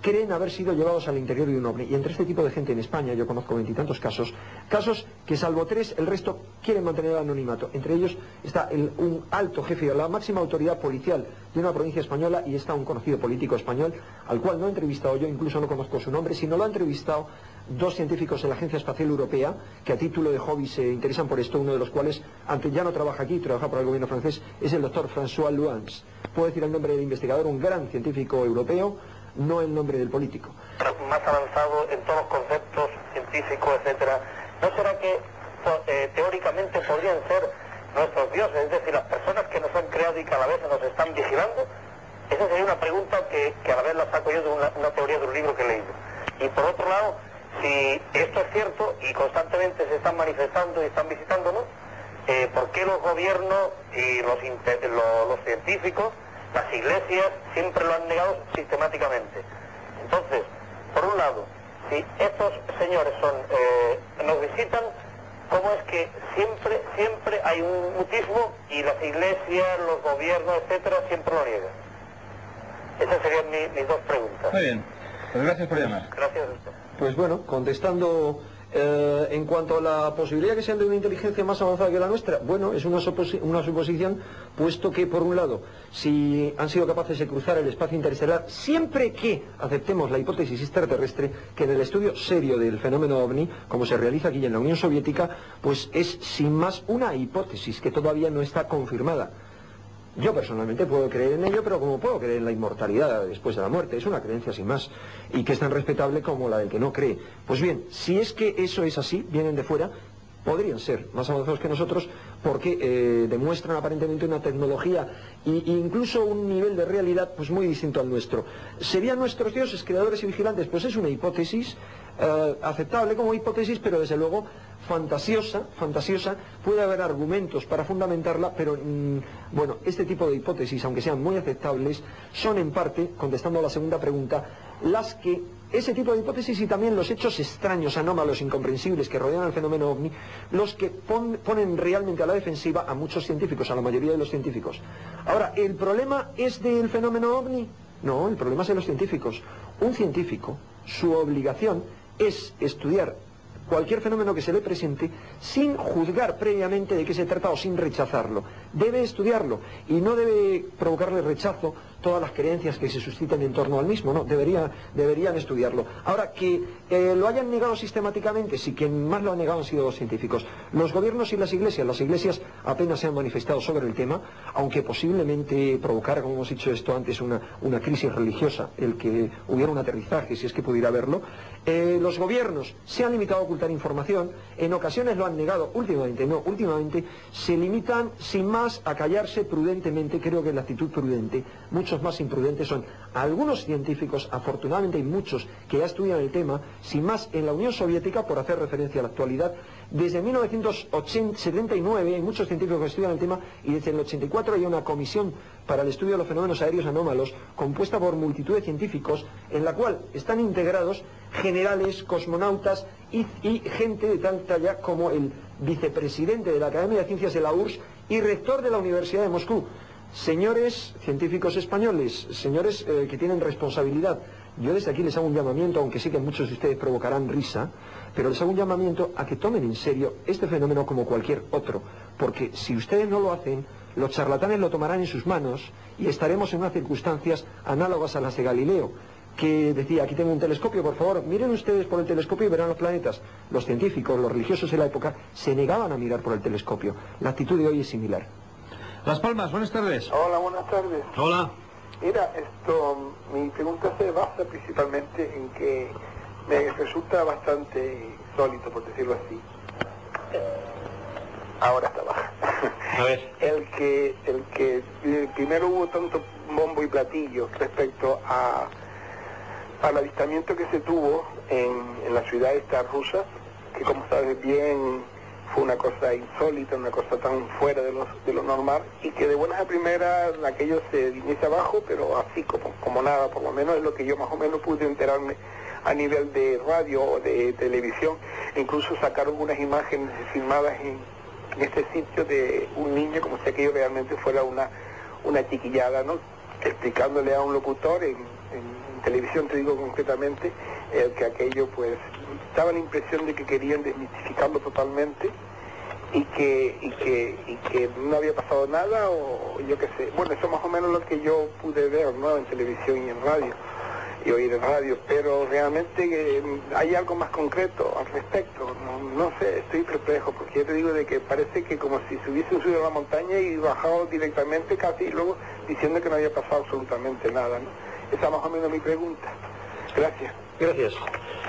creen haber sido llevados al interior de un ovni. Y entre este tipo de gente en España, yo conozco veintitantos casos, casos que salvo tres, el resto quieren mantener el anonimato. Entre ellos está el- un alto jefe, la máxima autoridad policial de una provincia española y está un conocido político español, al cual no he entrevistado yo, incluso no conozco su nombre, sino lo han entrevistado dos científicos de la Agencia Espacial Europea, que a título de hobby se interesan por esto, uno de los cuales, aunque ya no trabaja aquí, trabaja para el gobierno francés, es el doctor François Luans. Puedo decir el nombre del investigador, un gran científico europeo, no el nombre del político. más avanzado en todos los conceptos científicos, etcétera, ¿no será que eh, teóricamente podrían ser nuestros dioses, es decir, las personas que nos han creado y cada vez nos están vigilando? Esa sería una pregunta que, que a la vez la saco yo de una, teoría de un libro que he leído. Y por otro lado, si esto es cierto y constantemente se están manifestando y están visitándonos, eh, ¿por qué los gobiernos y los, inte- lo- los científicos, las iglesias, siempre lo han negado sistemáticamente? Entonces, por un lado, si estos señores son, eh, nos visitan, ¿cómo es que siempre, siempre hay un mutismo y las iglesias, los gobiernos, etcétera, siempre lo niegan? Esas serían mi- mis dos preguntas. Muy bien. Pues gracias por llamar. Gracias a usted. Pues bueno, contestando eh, en cuanto a la posibilidad que sean de una inteligencia más avanzada que la nuestra, bueno, es una, una suposición, puesto que, por un lado, si han sido capaces de cruzar el espacio interestelar, siempre que aceptemos la hipótesis extraterrestre, que en el estudio serio del fenómeno ovni, como se realiza aquí en la Unión Soviética, pues es sin más una hipótesis que todavía no está confirmada. Yo personalmente puedo creer en ello, pero como puedo creer en la inmortalidad después de la muerte, es una creencia sin más, y que es tan respetable como la del que no cree. Pues bien, si es que eso es así, vienen de fuera, podrían ser más avanzados que nosotros porque eh, demuestran aparentemente una tecnología e incluso un nivel de realidad pues muy distinto al nuestro. ¿Serían nuestros dioses creadores y vigilantes? Pues es una hipótesis eh, aceptable como hipótesis, pero desde luego fantasiosa, fantasiosa, puede haber argumentos para fundamentarla, pero mm, bueno, este tipo de hipótesis, aunque sean muy aceptables, son en parte, contestando a la segunda pregunta, las que ese tipo de hipótesis y también los hechos extraños, anómalos, incomprensibles que rodean al fenómeno ovni, los que pon- ponen realmente a la defensiva a muchos científicos, a la mayoría de los científicos. Ahora, ¿el problema es del fenómeno ovni? No, el problema es de los científicos. Un científico, su obligación es estudiar cualquier fenómeno que se le presente sin juzgar previamente de qué se trata o sin rechazarlo. Debe estudiarlo y no debe provocarle rechazo todas las creencias que se susciten en torno al mismo, no, debería, deberían estudiarlo. Ahora, que eh, lo hayan negado sistemáticamente, sí, quien más lo ha negado han sido los científicos. Los gobiernos y las iglesias, las iglesias apenas se han manifestado sobre el tema, aunque posiblemente provocara, como hemos dicho esto antes, una, una crisis religiosa, el que hubiera un aterrizaje, si es que pudiera haberlo. Eh, los gobiernos se han limitado a ocultar información, en ocasiones lo han negado, últimamente no, últimamente se limitan sin más a callarse prudentemente, creo que es la actitud prudente, muchos más imprudentes son algunos científicos, afortunadamente hay muchos que ya estudian el tema, sin más en la Unión Soviética, por hacer referencia a la actualidad, desde 1979 hay muchos científicos que estudian el tema y desde el 84 hay una comisión para el estudio de los fenómenos aéreos anómalos compuesta por multitud de científicos en la cual están integrados generales, cosmonautas y, y gente de tal talla como el vicepresidente de la Academia de Ciencias de la URSS y rector de la Universidad de Moscú. Señores científicos españoles, señores eh, que tienen responsabilidad, yo desde aquí les hago un llamamiento, aunque sé que muchos de ustedes provocarán risa, pero les hago un llamamiento a que tomen en serio este fenómeno como cualquier otro, porque si ustedes no lo hacen, los charlatanes lo tomarán en sus manos y estaremos en unas circunstancias análogas a las de Galileo, que decía, aquí tengo un telescopio, por favor, miren ustedes por el telescopio y verán los planetas. Los científicos, los religiosos de la época, se negaban a mirar por el telescopio. La actitud de hoy es similar. Las Palmas, buenas tardes. Hola, buenas tardes. Hola. Mira, esto, mi pregunta se basa principalmente en que me resulta bastante sólido, por decirlo así. Ahora está baja. A ver. El que, el que primero hubo tanto bombo y platillo respecto a al avistamiento que se tuvo en, en la ciudad esta rusa, que como sabes bien fue una cosa insólita, una cosa tan fuera de lo, de lo normal, y que de buenas a primeras aquello se inicia abajo, pero así como, como nada, por lo menos es lo que yo más o menos pude enterarme a nivel de radio o de televisión, incluso sacaron unas imágenes filmadas en, en este sitio de un niño como si aquello realmente fuera una, una chiquillada, ¿no? explicándole a un locutor en, en televisión, te digo concretamente, que aquello pues daba la impresión de que querían desmitificarlo totalmente y que, y que, y que no había pasado nada o yo qué sé. Bueno, eso más o menos lo que yo pude ver ¿no? en televisión y en radio y oír en radio, pero realmente eh, hay algo más concreto al respecto. No, no sé, estoy perplejo porque yo te digo de que parece que como si se hubiesen subido a la montaña y bajado directamente casi y luego diciendo que no había pasado absolutamente nada. ¿no? Esa más o menos mi pregunta. Gracias. Gracias.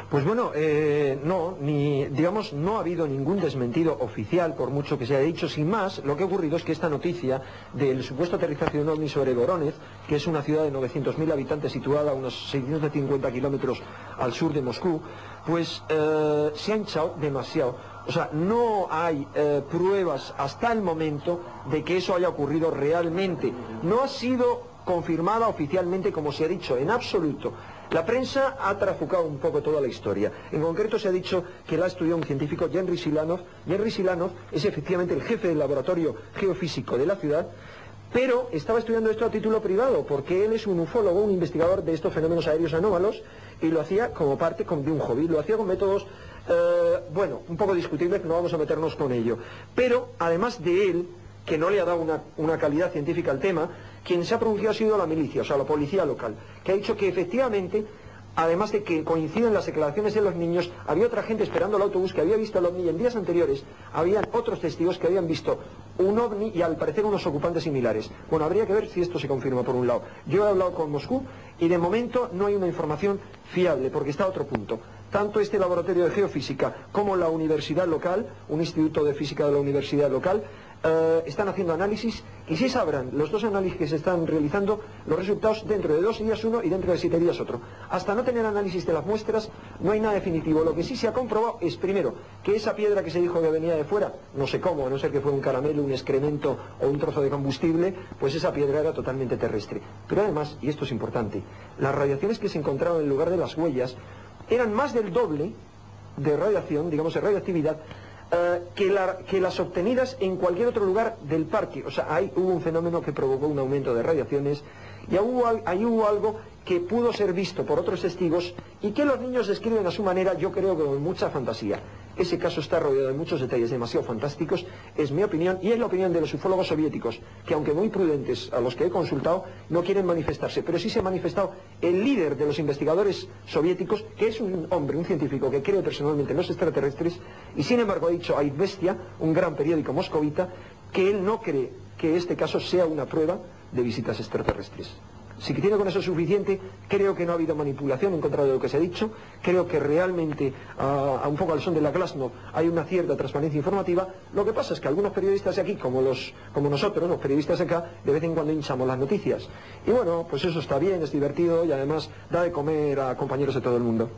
Pues bueno, eh, no, ni, digamos, no ha habido ningún desmentido oficial, por mucho que se haya dicho. Sin más, lo que ha ocurrido es que esta noticia del supuesto aterrizaje de un ovni sobre Voronezh, que es una ciudad de 900.000 habitantes situada a unos 650 kilómetros al sur de Moscú, pues eh, se ha hinchado demasiado. O sea, no hay eh, pruebas hasta el momento de que eso haya ocurrido realmente. No ha sido confirmada oficialmente, como se ha dicho, en absoluto. La prensa ha trafucado un poco toda la historia. En concreto se ha dicho que la ha estudiado un científico, Henry Silanov. Henry Silanov es efectivamente el jefe del laboratorio geofísico de la ciudad, pero estaba estudiando esto a título privado, porque él es un ufólogo, un investigador de estos fenómenos aéreos anómalos, y lo hacía como parte de un hobby, lo hacía con métodos, eh, bueno, un poco discutibles, no vamos a meternos con ello. Pero, además de él, que no le ha dado una, una calidad científica al tema, quien se ha pronunciado ha sido la milicia, o sea, la policía local, que ha dicho que efectivamente, además de que coinciden las declaraciones de los niños, había otra gente esperando el autobús que había visto el ovni y en días anteriores habían otros testigos que habían visto un ovni y al parecer unos ocupantes similares. Bueno, habría que ver si esto se confirma por un lado. Yo he hablado con Moscú y de momento no hay una información fiable porque está a otro punto. Tanto este laboratorio de geofísica como la universidad local, un instituto de física de la universidad local, eh, están haciendo análisis y sí sabrán los dos análisis que se están realizando los resultados dentro de dos días uno y dentro de siete días otro. Hasta no tener análisis de las muestras no hay nada definitivo. Lo que sí se ha comprobado es, primero, que esa piedra que se dijo que venía de fuera, no sé cómo, a no ser que fue un caramelo, un excremento o un trozo de combustible, pues esa piedra era totalmente terrestre. Pero además, y esto es importante, las radiaciones que se encontraron en lugar de las huellas eran más del doble de radiación, digamos de radioactividad, eh, que, que, las obtenidas en cualquier otro lugar del parque. O sea, ahí hubo un fenómeno que provocó un aumento de radiaciones y hubo, ahí hubo algo que pudo ser visto por otros testigos y que los niños describen a su manera, yo creo que con mucha fantasía. Ese caso está rodeado de muchos detalles demasiado fantásticos, es mi opinión y es la opinión de los ufólogos soviéticos, que aunque muy prudentes a los que he consultado, no quieren manifestarse, pero sí se ha manifestado el líder de los investigadores soviéticos, que es un hombre, un científico que cree personalmente en los extraterrestres, y sin embargo ha dicho a Bestia, un gran periódico moscovita, que él no cree que este caso sea una prueba de visitas extraterrestres. Si tiene con eso suficiente, creo que no ha habido manipulación en contra de lo que se ha dicho, creo que realmente, a, a un poco al son de la Glasnost, hay una cierta transparencia informativa. Lo que pasa es que algunos periodistas de aquí, como, los, como nosotros, los periodistas de acá, de vez en cuando hinchamos las noticias. Y bueno, pues eso está bien, es divertido y además da de comer a compañeros de todo el mundo.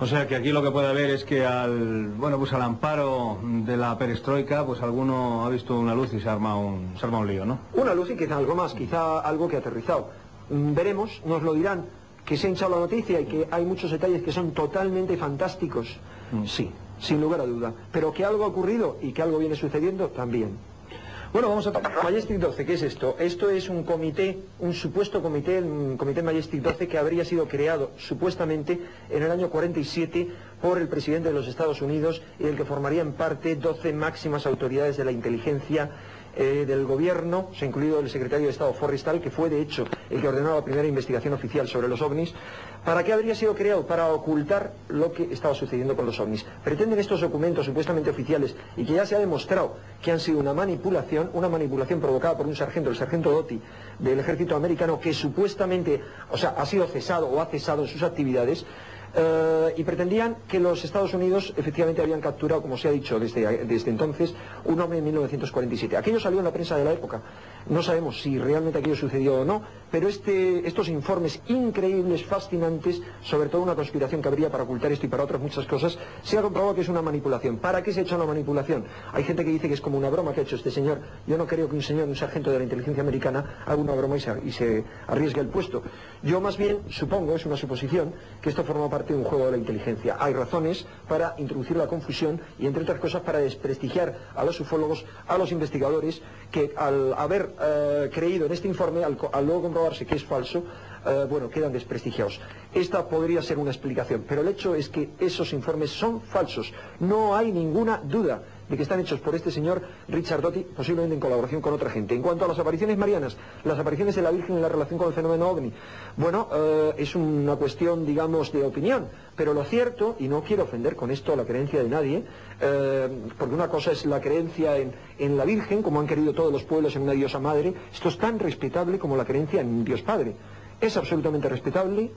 O sea que aquí lo que puede haber es que al bueno pues al amparo de la perestroika, pues alguno ha visto una luz y se arma un, se arma un lío, ¿no? Una luz y quizá algo más, quizá algo que ha aterrizado. Mm, Veremos, nos lo dirán, que se ha hinchado la noticia y que hay muchos detalles que son totalmente fantásticos. Sí, sin lugar a duda. Pero que algo ha ocurrido y que algo viene sucediendo, también. Bueno, vamos a Majestic 12, ¿qué es esto? Esto es un comité, un supuesto comité, un comité Majestic 12 que habría sido creado supuestamente en el año 47 por el presidente de los Estados Unidos y del que formarían parte 12 máximas autoridades de la inteligencia eh, del gobierno, se ha incluido el secretario de Estado Forrestal, que fue de hecho el que ordenó la primera investigación oficial sobre los ovnis. ¿Para qué habría sido creado? Para ocultar lo que estaba sucediendo con los ovnis. Pretenden estos documentos supuestamente oficiales y que ya se ha demostrado que han sido una manipulación, una manipulación provocada por un sargento, el sargento Doty, del ejército americano, que supuestamente, o sea, ha sido cesado o ha cesado en sus actividades, eh, y pretendían que los Estados Unidos efectivamente habían capturado, como se ha dicho desde, entonces, un hombre en 1947. Aquello salió en la prensa de la época. No sabemos si realmente aquello sucedió o no, pero este, estos informes increíbles, fascinantes, sobre todo una conspiración que habría para ocultar esto y para otras muchas cosas, se ha comprobado que es una manipulación. ¿Para qué se ha hecho una manipulación? Hay gente que dice que es como una broma que ha hecho este señor. Yo no creo que un señor, un sargento de la inteligencia americana, haga una broma y se, y se arriesgue el puesto. Yo más bien supongo, es una suposición, que esto forma parte de un juego de la inteligencia. Hay razones para introducir la confusión y, entre otras cosas, para desprestigiar a los ufólogos, a los investigadores, que al haber eh, creído en este informe, al, luego comprobarse que es falso, eh, bueno, quedan desprestigiados. Esta podría ser una explicación, pero el hecho es que esos informes son falsos. No hay ninguna duda de que están hechos por este señor Richard posiblemente en colaboración con otra gente. En cuanto a las apariciones marianas, las apariciones de la Virgen en la relación con el fenómeno ovni, bueno, eh, es una cuestión, digamos, de opinión, pero lo cierto, y no quiero ofender con esto la creencia de nadie, eh, porque una cosa es la creencia en, en la Virgen, como han querido todos los pueblos en una diosa madre, esto es tan respetable como la creencia en un Dios Padre. Es absolutamente respetable,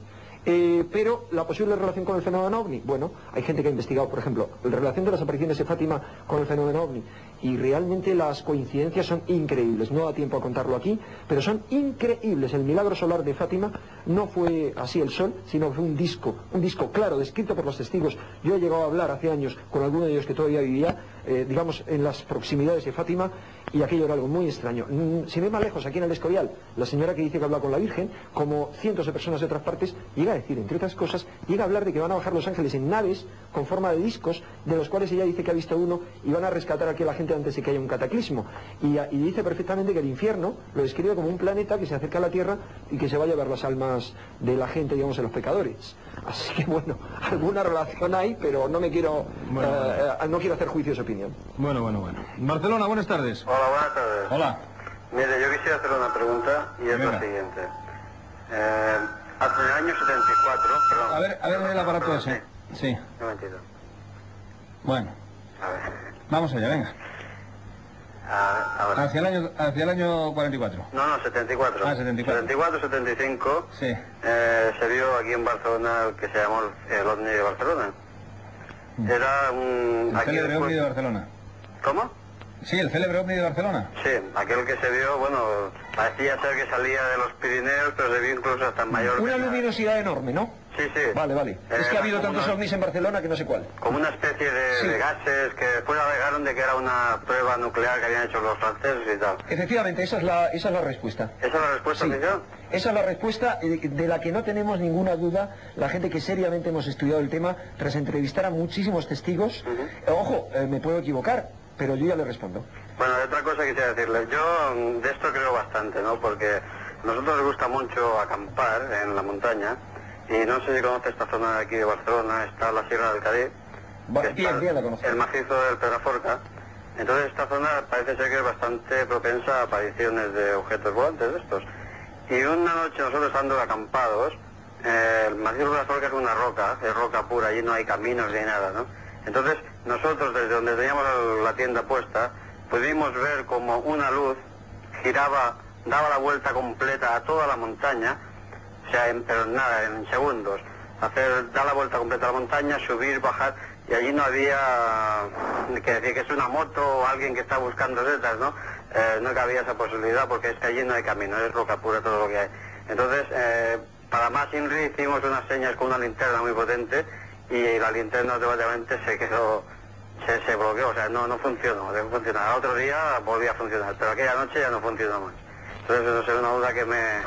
eh, pero la posible relación con el fenómeno ovni, bueno, hay gente que ha investigado, por ejemplo, la relación de las apariciones de Fátima con el fenómeno ovni, y realmente las coincidencias son increíbles. No da tiempo a contarlo aquí, pero son increíbles. El milagro solar de Fátima no fue así el sol, sino fue un disco, un disco claro, descrito por los testigos. Yo he llegado a hablar hace años con alguno de ellos que todavía vivía, eh, digamos, en las proximidades de Fátima, y aquello era algo muy extraño. Mm, Sin ir más lejos, aquí en el Escorial, la señora que dice que habla con la Virgen, como cientos de personas de otras partes, llega a decir, entre otras cosas, llega a hablar de que van a bajar los ángeles en naves con forma de discos, de los cuales ella dice que ha visto uno, y van a rescatar aquí a la gente antes de que haya un cataclismo. Y, a- y dice perfectamente que el infierno lo describe como un planeta que se acerca a la Tierra y que se va a llevar las almas de la gente, digamos, de los pecadores. Así que bueno, [laughs] alguna relación hay, pero no me quiero, Bueno, eh, eh, no quiero hacer juicios de opinión. Bueno, bueno, bueno. Barcelona, buenas tardes. Hola, buenas tardes. Hola. Mire, yo quisiera hacer una pregunta y es Venga. la siguiente. Eh, hace el año 74, perdón. A ver, a ver el aparato ese. Sí. Un momentito. Bueno, A ver. vamos allá, venga. A- ahora. Hacia el año, hacia el año 44. No, no, 74. Ah, 74. 74, 75, Sí. eh, se vio aquí en Barcelona el que se llamó el, OVNI de Barcelona. Era un... El célebre después- ovni de Barcelona. ¿Cómo? Sí, el célebre ovni de Barcelona. Sí, aquel que se vio, bueno, parecía ser que salía de los Pirineos, pero se vio incluso hasta en Mallorca. Una luminosidad enorme, ¿no? Sí, sí. Vale, vale. es que ha habido tantos ovnis en Barcelona que no sé cuál. como una especie de, de gases que después alegaron de que era una prueba nuclear que habían hecho los franceses y tal. Efectivamente, esa es la, esa es la respuesta. ¿Esa es la respuesta, Sí. oficial? Esa es la respuesta eh, de la que no tenemos ninguna duda la gente que seriamente hemos estudiado el tema tras entrevistar a muchísimos testigos. Eh, Ojo, eh, me puedo equivocar, pero yo ya le respondo. Bueno, de otra cosa quisiera decirle. Yo mm, de esto creo bastante, ¿no? Porque a nosotros nos gusta mucho acampar en la montaña y no sé si conoce esta zona de aquí de Barcelona, está la Sierra del Cadí. Bien, está bien la conozco. El macizo del Pedraforca. Entonces esta zona parece ser que es bastante propensa a apariciones de objetos volantes de estos. Y una noche nosotros estando acampados, eh, el macizo del Pedraforca es una roca, es roca pura, allí no hay caminos ni nada, ¿no? Entonces nosotros desde donde teníamos la tienda puesta, pudimos ver como una luz giraba, daba la vuelta completa a toda la montaña sea, en, pero nada, en segundos. Hacer, dar la vuelta completa la montaña, subir, bajar, y allí no había que decir que es una moto o alguien que está buscando setas, ¿no? Eh, no cabía esa posibilidad porque es que allí no hay camino, es roca pura todo lo que hay. Entonces, eh, para más INRI hicimos unas señas con una linterna muy potente y la linterna automáticamente se quedó, se, se bloqueó, o sea, no, no funcionó, dejó de funcionar. Otro día volvía a funcionar, pero aquella noche ya no funcionó más. Entonces, eso es una duda que me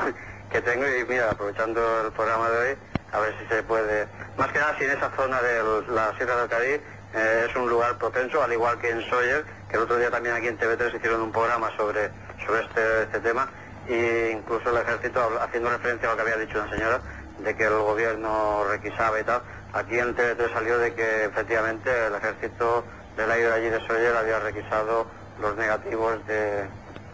que tengo y mira, aprovechando el programa de hoy, a ver si se puede, más que nada si en esa zona de la Sierra del Cádiz eh, es un lugar propenso, al igual que en Sawyer, que el otro día también aquí en TV3 hicieron un programa sobre, sobre este, este tema, e incluso el ejército, haciendo referencia a lo que había dicho una señora, de que el gobierno requisaba y tal, aquí en TV3 salió de que efectivamente el ejército del aire de allí de Sawyer había requisado los negativos de,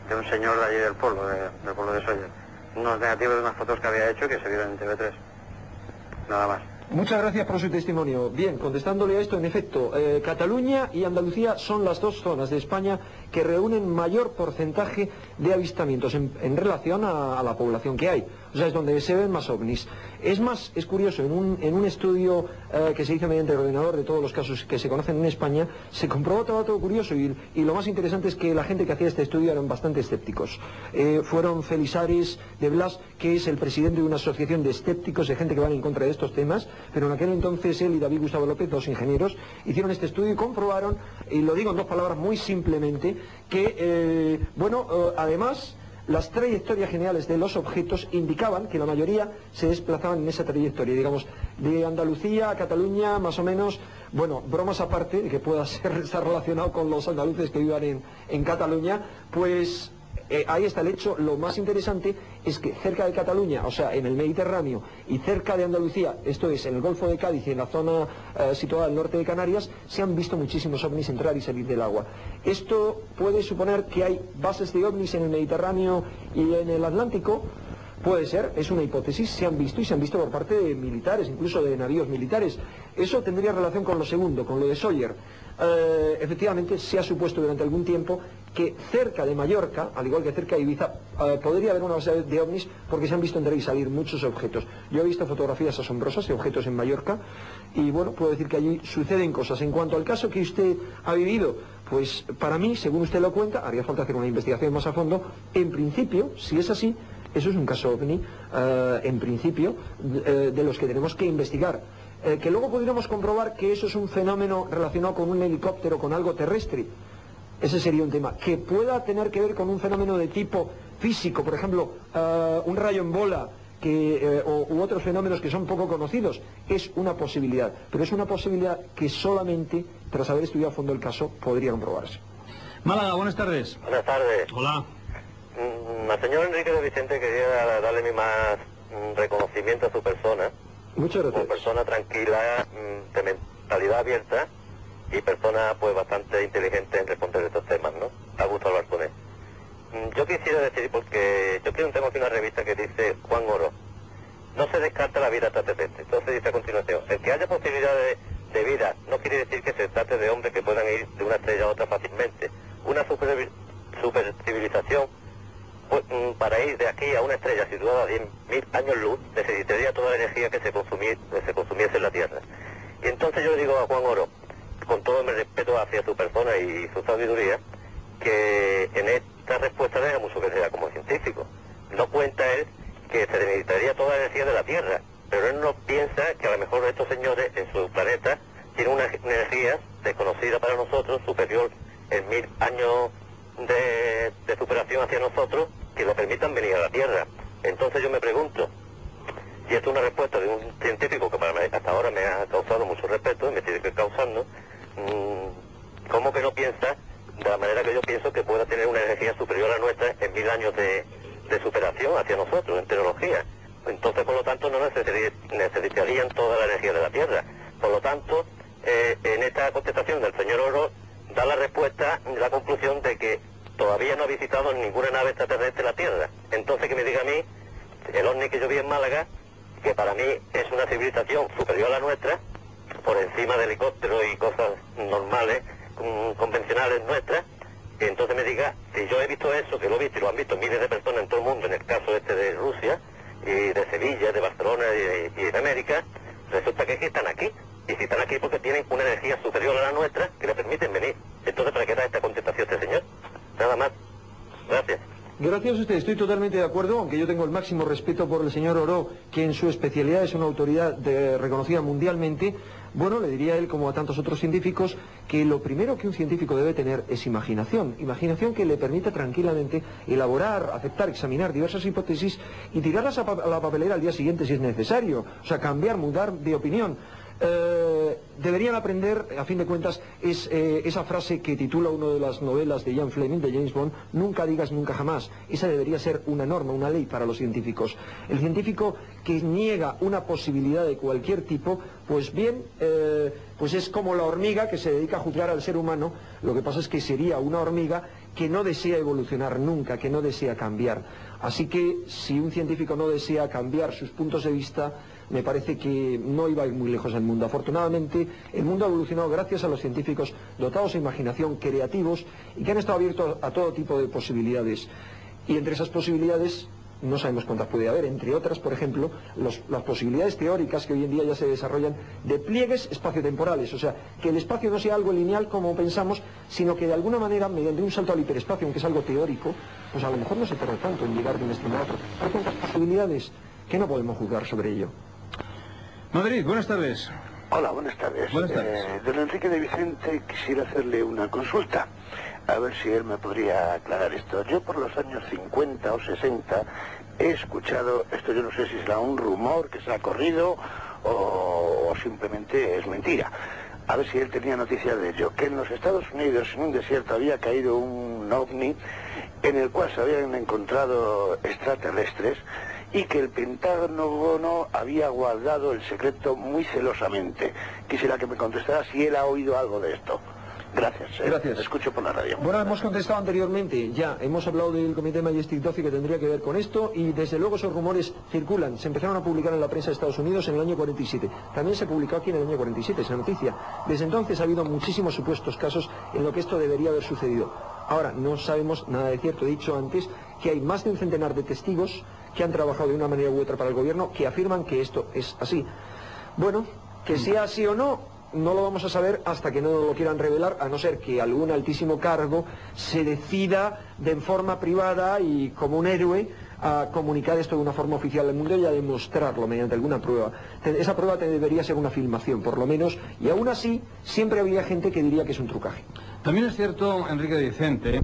de un señor de allí del pueblo, de- del pueblo de Sawyer. Unos negativos de unas fotos que había hecho que se vieron en TV3. Nada más. Muchas gracias por su testimonio. Bien, contestándole a esto, en efecto, eh, Cataluña y Andalucía son las dos zonas de España que reúnen mayor porcentaje de avistamientos en, relación a la población que hay. O sea, es donde se ven más ovnis. Es más, es curioso, en un, en un estudio eh, que se hizo mediante el ordenador de todos los casos que se conocen en España, se comprobó otro dato curioso y, y lo más interesante es que la gente que hacía este estudio eran bastante escépticos. Eh, fueron Felisares de Blas, que es el presidente de una asociación de escépticos, de gente que van en contra de estos temas, pero en aquel entonces él y David Gustavo López, dos ingenieros, hicieron este estudio y comprobaron, y lo digo en dos palabras muy simplemente, que, eh, bueno, eh, además las trayectorias generales de los objetos indicaban que la mayoría se desplazaban en esa trayectoria, digamos, de Andalucía a Cataluña, más o menos, bueno, bromas aparte, que pueda [laughs] estar relacionado con los andaluces que vivan en, en Cataluña, pues eh, ahí está el hecho. Lo más interesante es que cerca de Cataluña, o sea, en el Mediterráneo y cerca de Andalucía, esto es, en el Golfo de Cádiz y en la zona eh, situada al norte de Canarias, se han visto muchísimos ovnis entrar y salir del agua. Esto puede suponer que hay bases de ovnis en el Mediterráneo y en el Atlántico. Puede ser, es una hipótesis, se han visto y se han visto por parte de militares, incluso de navíos militares. Eso tendría relación con lo segundo, con lo de Sawyer. Eh, efectivamente, se ha supuesto durante algún tiempo que cerca de Mallorca, al igual que cerca de Ibiza, eh, podría haber una base de ovnis porque se han visto entrar y salir muchos objetos. Yo he visto fotografías asombrosas de objetos en Mallorca y bueno, puedo decir que allí suceden cosas. En cuanto al caso que usted ha vivido, pues para mí, según usted lo cuenta, haría falta hacer una investigación más a fondo. En principio, si es así, eso es un caso ovni, eh, en principio, de, eh, de los que tenemos que investigar. Eh, que luego pudiéramos comprobar que eso es un fenómeno relacionado con un helicóptero, con algo terrestre. Ese sería un tema. Que pueda tener que ver con un fenómeno de tipo físico, por ejemplo, eh, un rayo en bola, que, eh, o, u otros fenómenos que son poco conocidos, es una posibilidad. Pero es una posibilidad que solamente, tras haber estudiado a fondo el caso, podría comprobarse. Málaga, buenas tardes. Buenas tardes. Hola. Mm, Al señor Enrique de Vicente quería darle mi más mm, reconocimiento a su persona. Muchas Como persona tranquila, mm, de mentalidad abierta y persona pues bastante inteligente en responder estos temas, ¿no? Da gusto hablar con él. Yo quisiera decir, porque yo tengo aquí una revista que dice Juan Oro, no se descarta la vida extraterrestre. Entonces dice a continuación, el que haya posibilidad de, de vida no quiere decir que se trate de hombres que puedan ir de una estrella a otra fácilmente. Una super, super civilización para ir de aquí a una estrella situada a 10.000 años luz necesitaría toda la energía que se, consumir, que se consumiese en la Tierra. Y entonces yo le digo a Juan Oro, con todo mi respeto hacia su persona y su sabiduría, que en esta respuesta deja mucho que sea como científico. No cuenta él que se necesitaría toda la energía de la Tierra, pero él no piensa que a lo mejor estos señores en su planeta tienen una energía desconocida para nosotros, superior en mil años de, superación hacia nosotros, que le permitan venir a la Tierra. Entonces yo me pregunto, y esto es una respuesta de un científico que para mí hasta ahora me ha causado mucho respeto y me sigue causando, mm, ¿cómo que no piensa de la manera que yo pienso que pueda tener una energía superior a nuestra en mil años de, superación hacia nosotros, en tecnología? Entonces, por lo tanto, no necesitarían toda la energía de la Tierra. Por lo tanto, eh, en esta contestación del señor Oro da la respuesta, la conclusión de que todavía no ha visitado ninguna nave extraterrestre la Tierra. Entonces, que me diga a mí, el ovni que yo vi en Málaga, que para mí es una civilización superior a la nuestra, por encima de helicópteros y cosas normales, convencionales nuestras, entonces me diga, si yo he visto eso, que lo he visto y lo han visto miles de personas en todo el mundo, en el caso este de Rusia, y de Sevilla, de Barcelona y, y de América, resulta que, es que están aquí. Y si están aquí porque tienen una energía superior a la nuestra que le permiten venir. Entonces, ¿para qué da esta contestación este señor? Nada más. Gracias. Gracias a usted, estoy totalmente de acuerdo, aunque yo tengo el máximo respeto por el señor Oro, que en su especialidad es una autoridad de- reconocida mundialmente. Bueno, le diría a él, como a tantos otros científicos, que lo primero que un científico debe tener es imaginación. Imaginación que le permita tranquilamente elaborar, aceptar, examinar diversas hipótesis y tirarlas a la papelera al día siguiente si es necesario. O sea, cambiar, mudar de opinión. Eh, deberían aprender, a fin de cuentas, es eh, esa frase que titula una de las novelas de Ian Fleming, de James Bond, nunca digas nunca jamás. Esa debería ser una norma, una ley para los científicos. El científico que niega una posibilidad de cualquier tipo, pues bien, eh, pues es como la hormiga que se dedica a juzgar al ser humano. Lo que pasa es que sería una hormiga que no desea evolucionar nunca, que no desea cambiar. Así que si un científico no desea cambiar sus puntos de vista, me parece que no iba a ir muy lejos el mundo. Afortunadamente, el mundo ha evolucionado gracias a los científicos dotados de imaginación, creativos y que han estado abiertos a todo tipo de posibilidades. Y entre esas posibilidades, no sabemos cuántas puede haber, entre otras, por ejemplo, las posibilidades teóricas que hoy en día ya se desarrollan de pliegues espaciotemporales, o sea, que el espacio no sea algo lineal como pensamos, sino que de alguna manera, mediante un salto al hiperespacio, aunque es algo teórico, pues a lo mejor no se tarda tanto en llegar de un extremo a otro. Hay tantas posibilidades que no podemos juzgar sobre ello. Madrid, buenas tardes. Hola, buenas tardes. Buenas tardes. Eh, don Enrique de Vicente, quisiera hacerle una consulta, a ver si él me podría aclarar esto. Yo por los años 50 o 60 he escuchado, esto yo no sé si será un rumor que se ha corrido o, o simplemente es mentira. A ver si él tenía noticia de ello, que en los Estados Unidos, en un desierto, había caído un ovni en el cual se habían encontrado extraterrestres y que el Pentágono había guardado el secreto muy celosamente. Quisiera que me contestara si él ha oído algo de esto. Gracias. eh. Gracias. Escucho por la radio. Bueno, hemos contestado anteriormente, ya, hemos hablado del Comité Majestic 12 que tendría que ver con esto y desde luego esos rumores circulan, se empezaron a publicar en la prensa de Estados Unidos en el año 47, también se publicó aquí en el año 47 esa noticia. Desde entonces ha habido muchísimos supuestos casos en lo que esto debería haber sucedido. Ahora, no sabemos nada de cierto, he dicho antes que hay más de un centenar de testigos que han trabajado de una manera u otra para el gobierno que afirman que esto es así. Bueno, que sea así o no, no lo vamos a saber hasta que no lo quieran revelar, a no ser que algún altísimo cargo se decida de forma privada y como un héroe a comunicar esto de una forma oficial al mundo y a demostrarlo mediante alguna prueba. Esa prueba te debería ser una filmación, por lo menos, y aún así siempre habría gente que diría que es un trucaje. También es cierto, Enrique Vicente,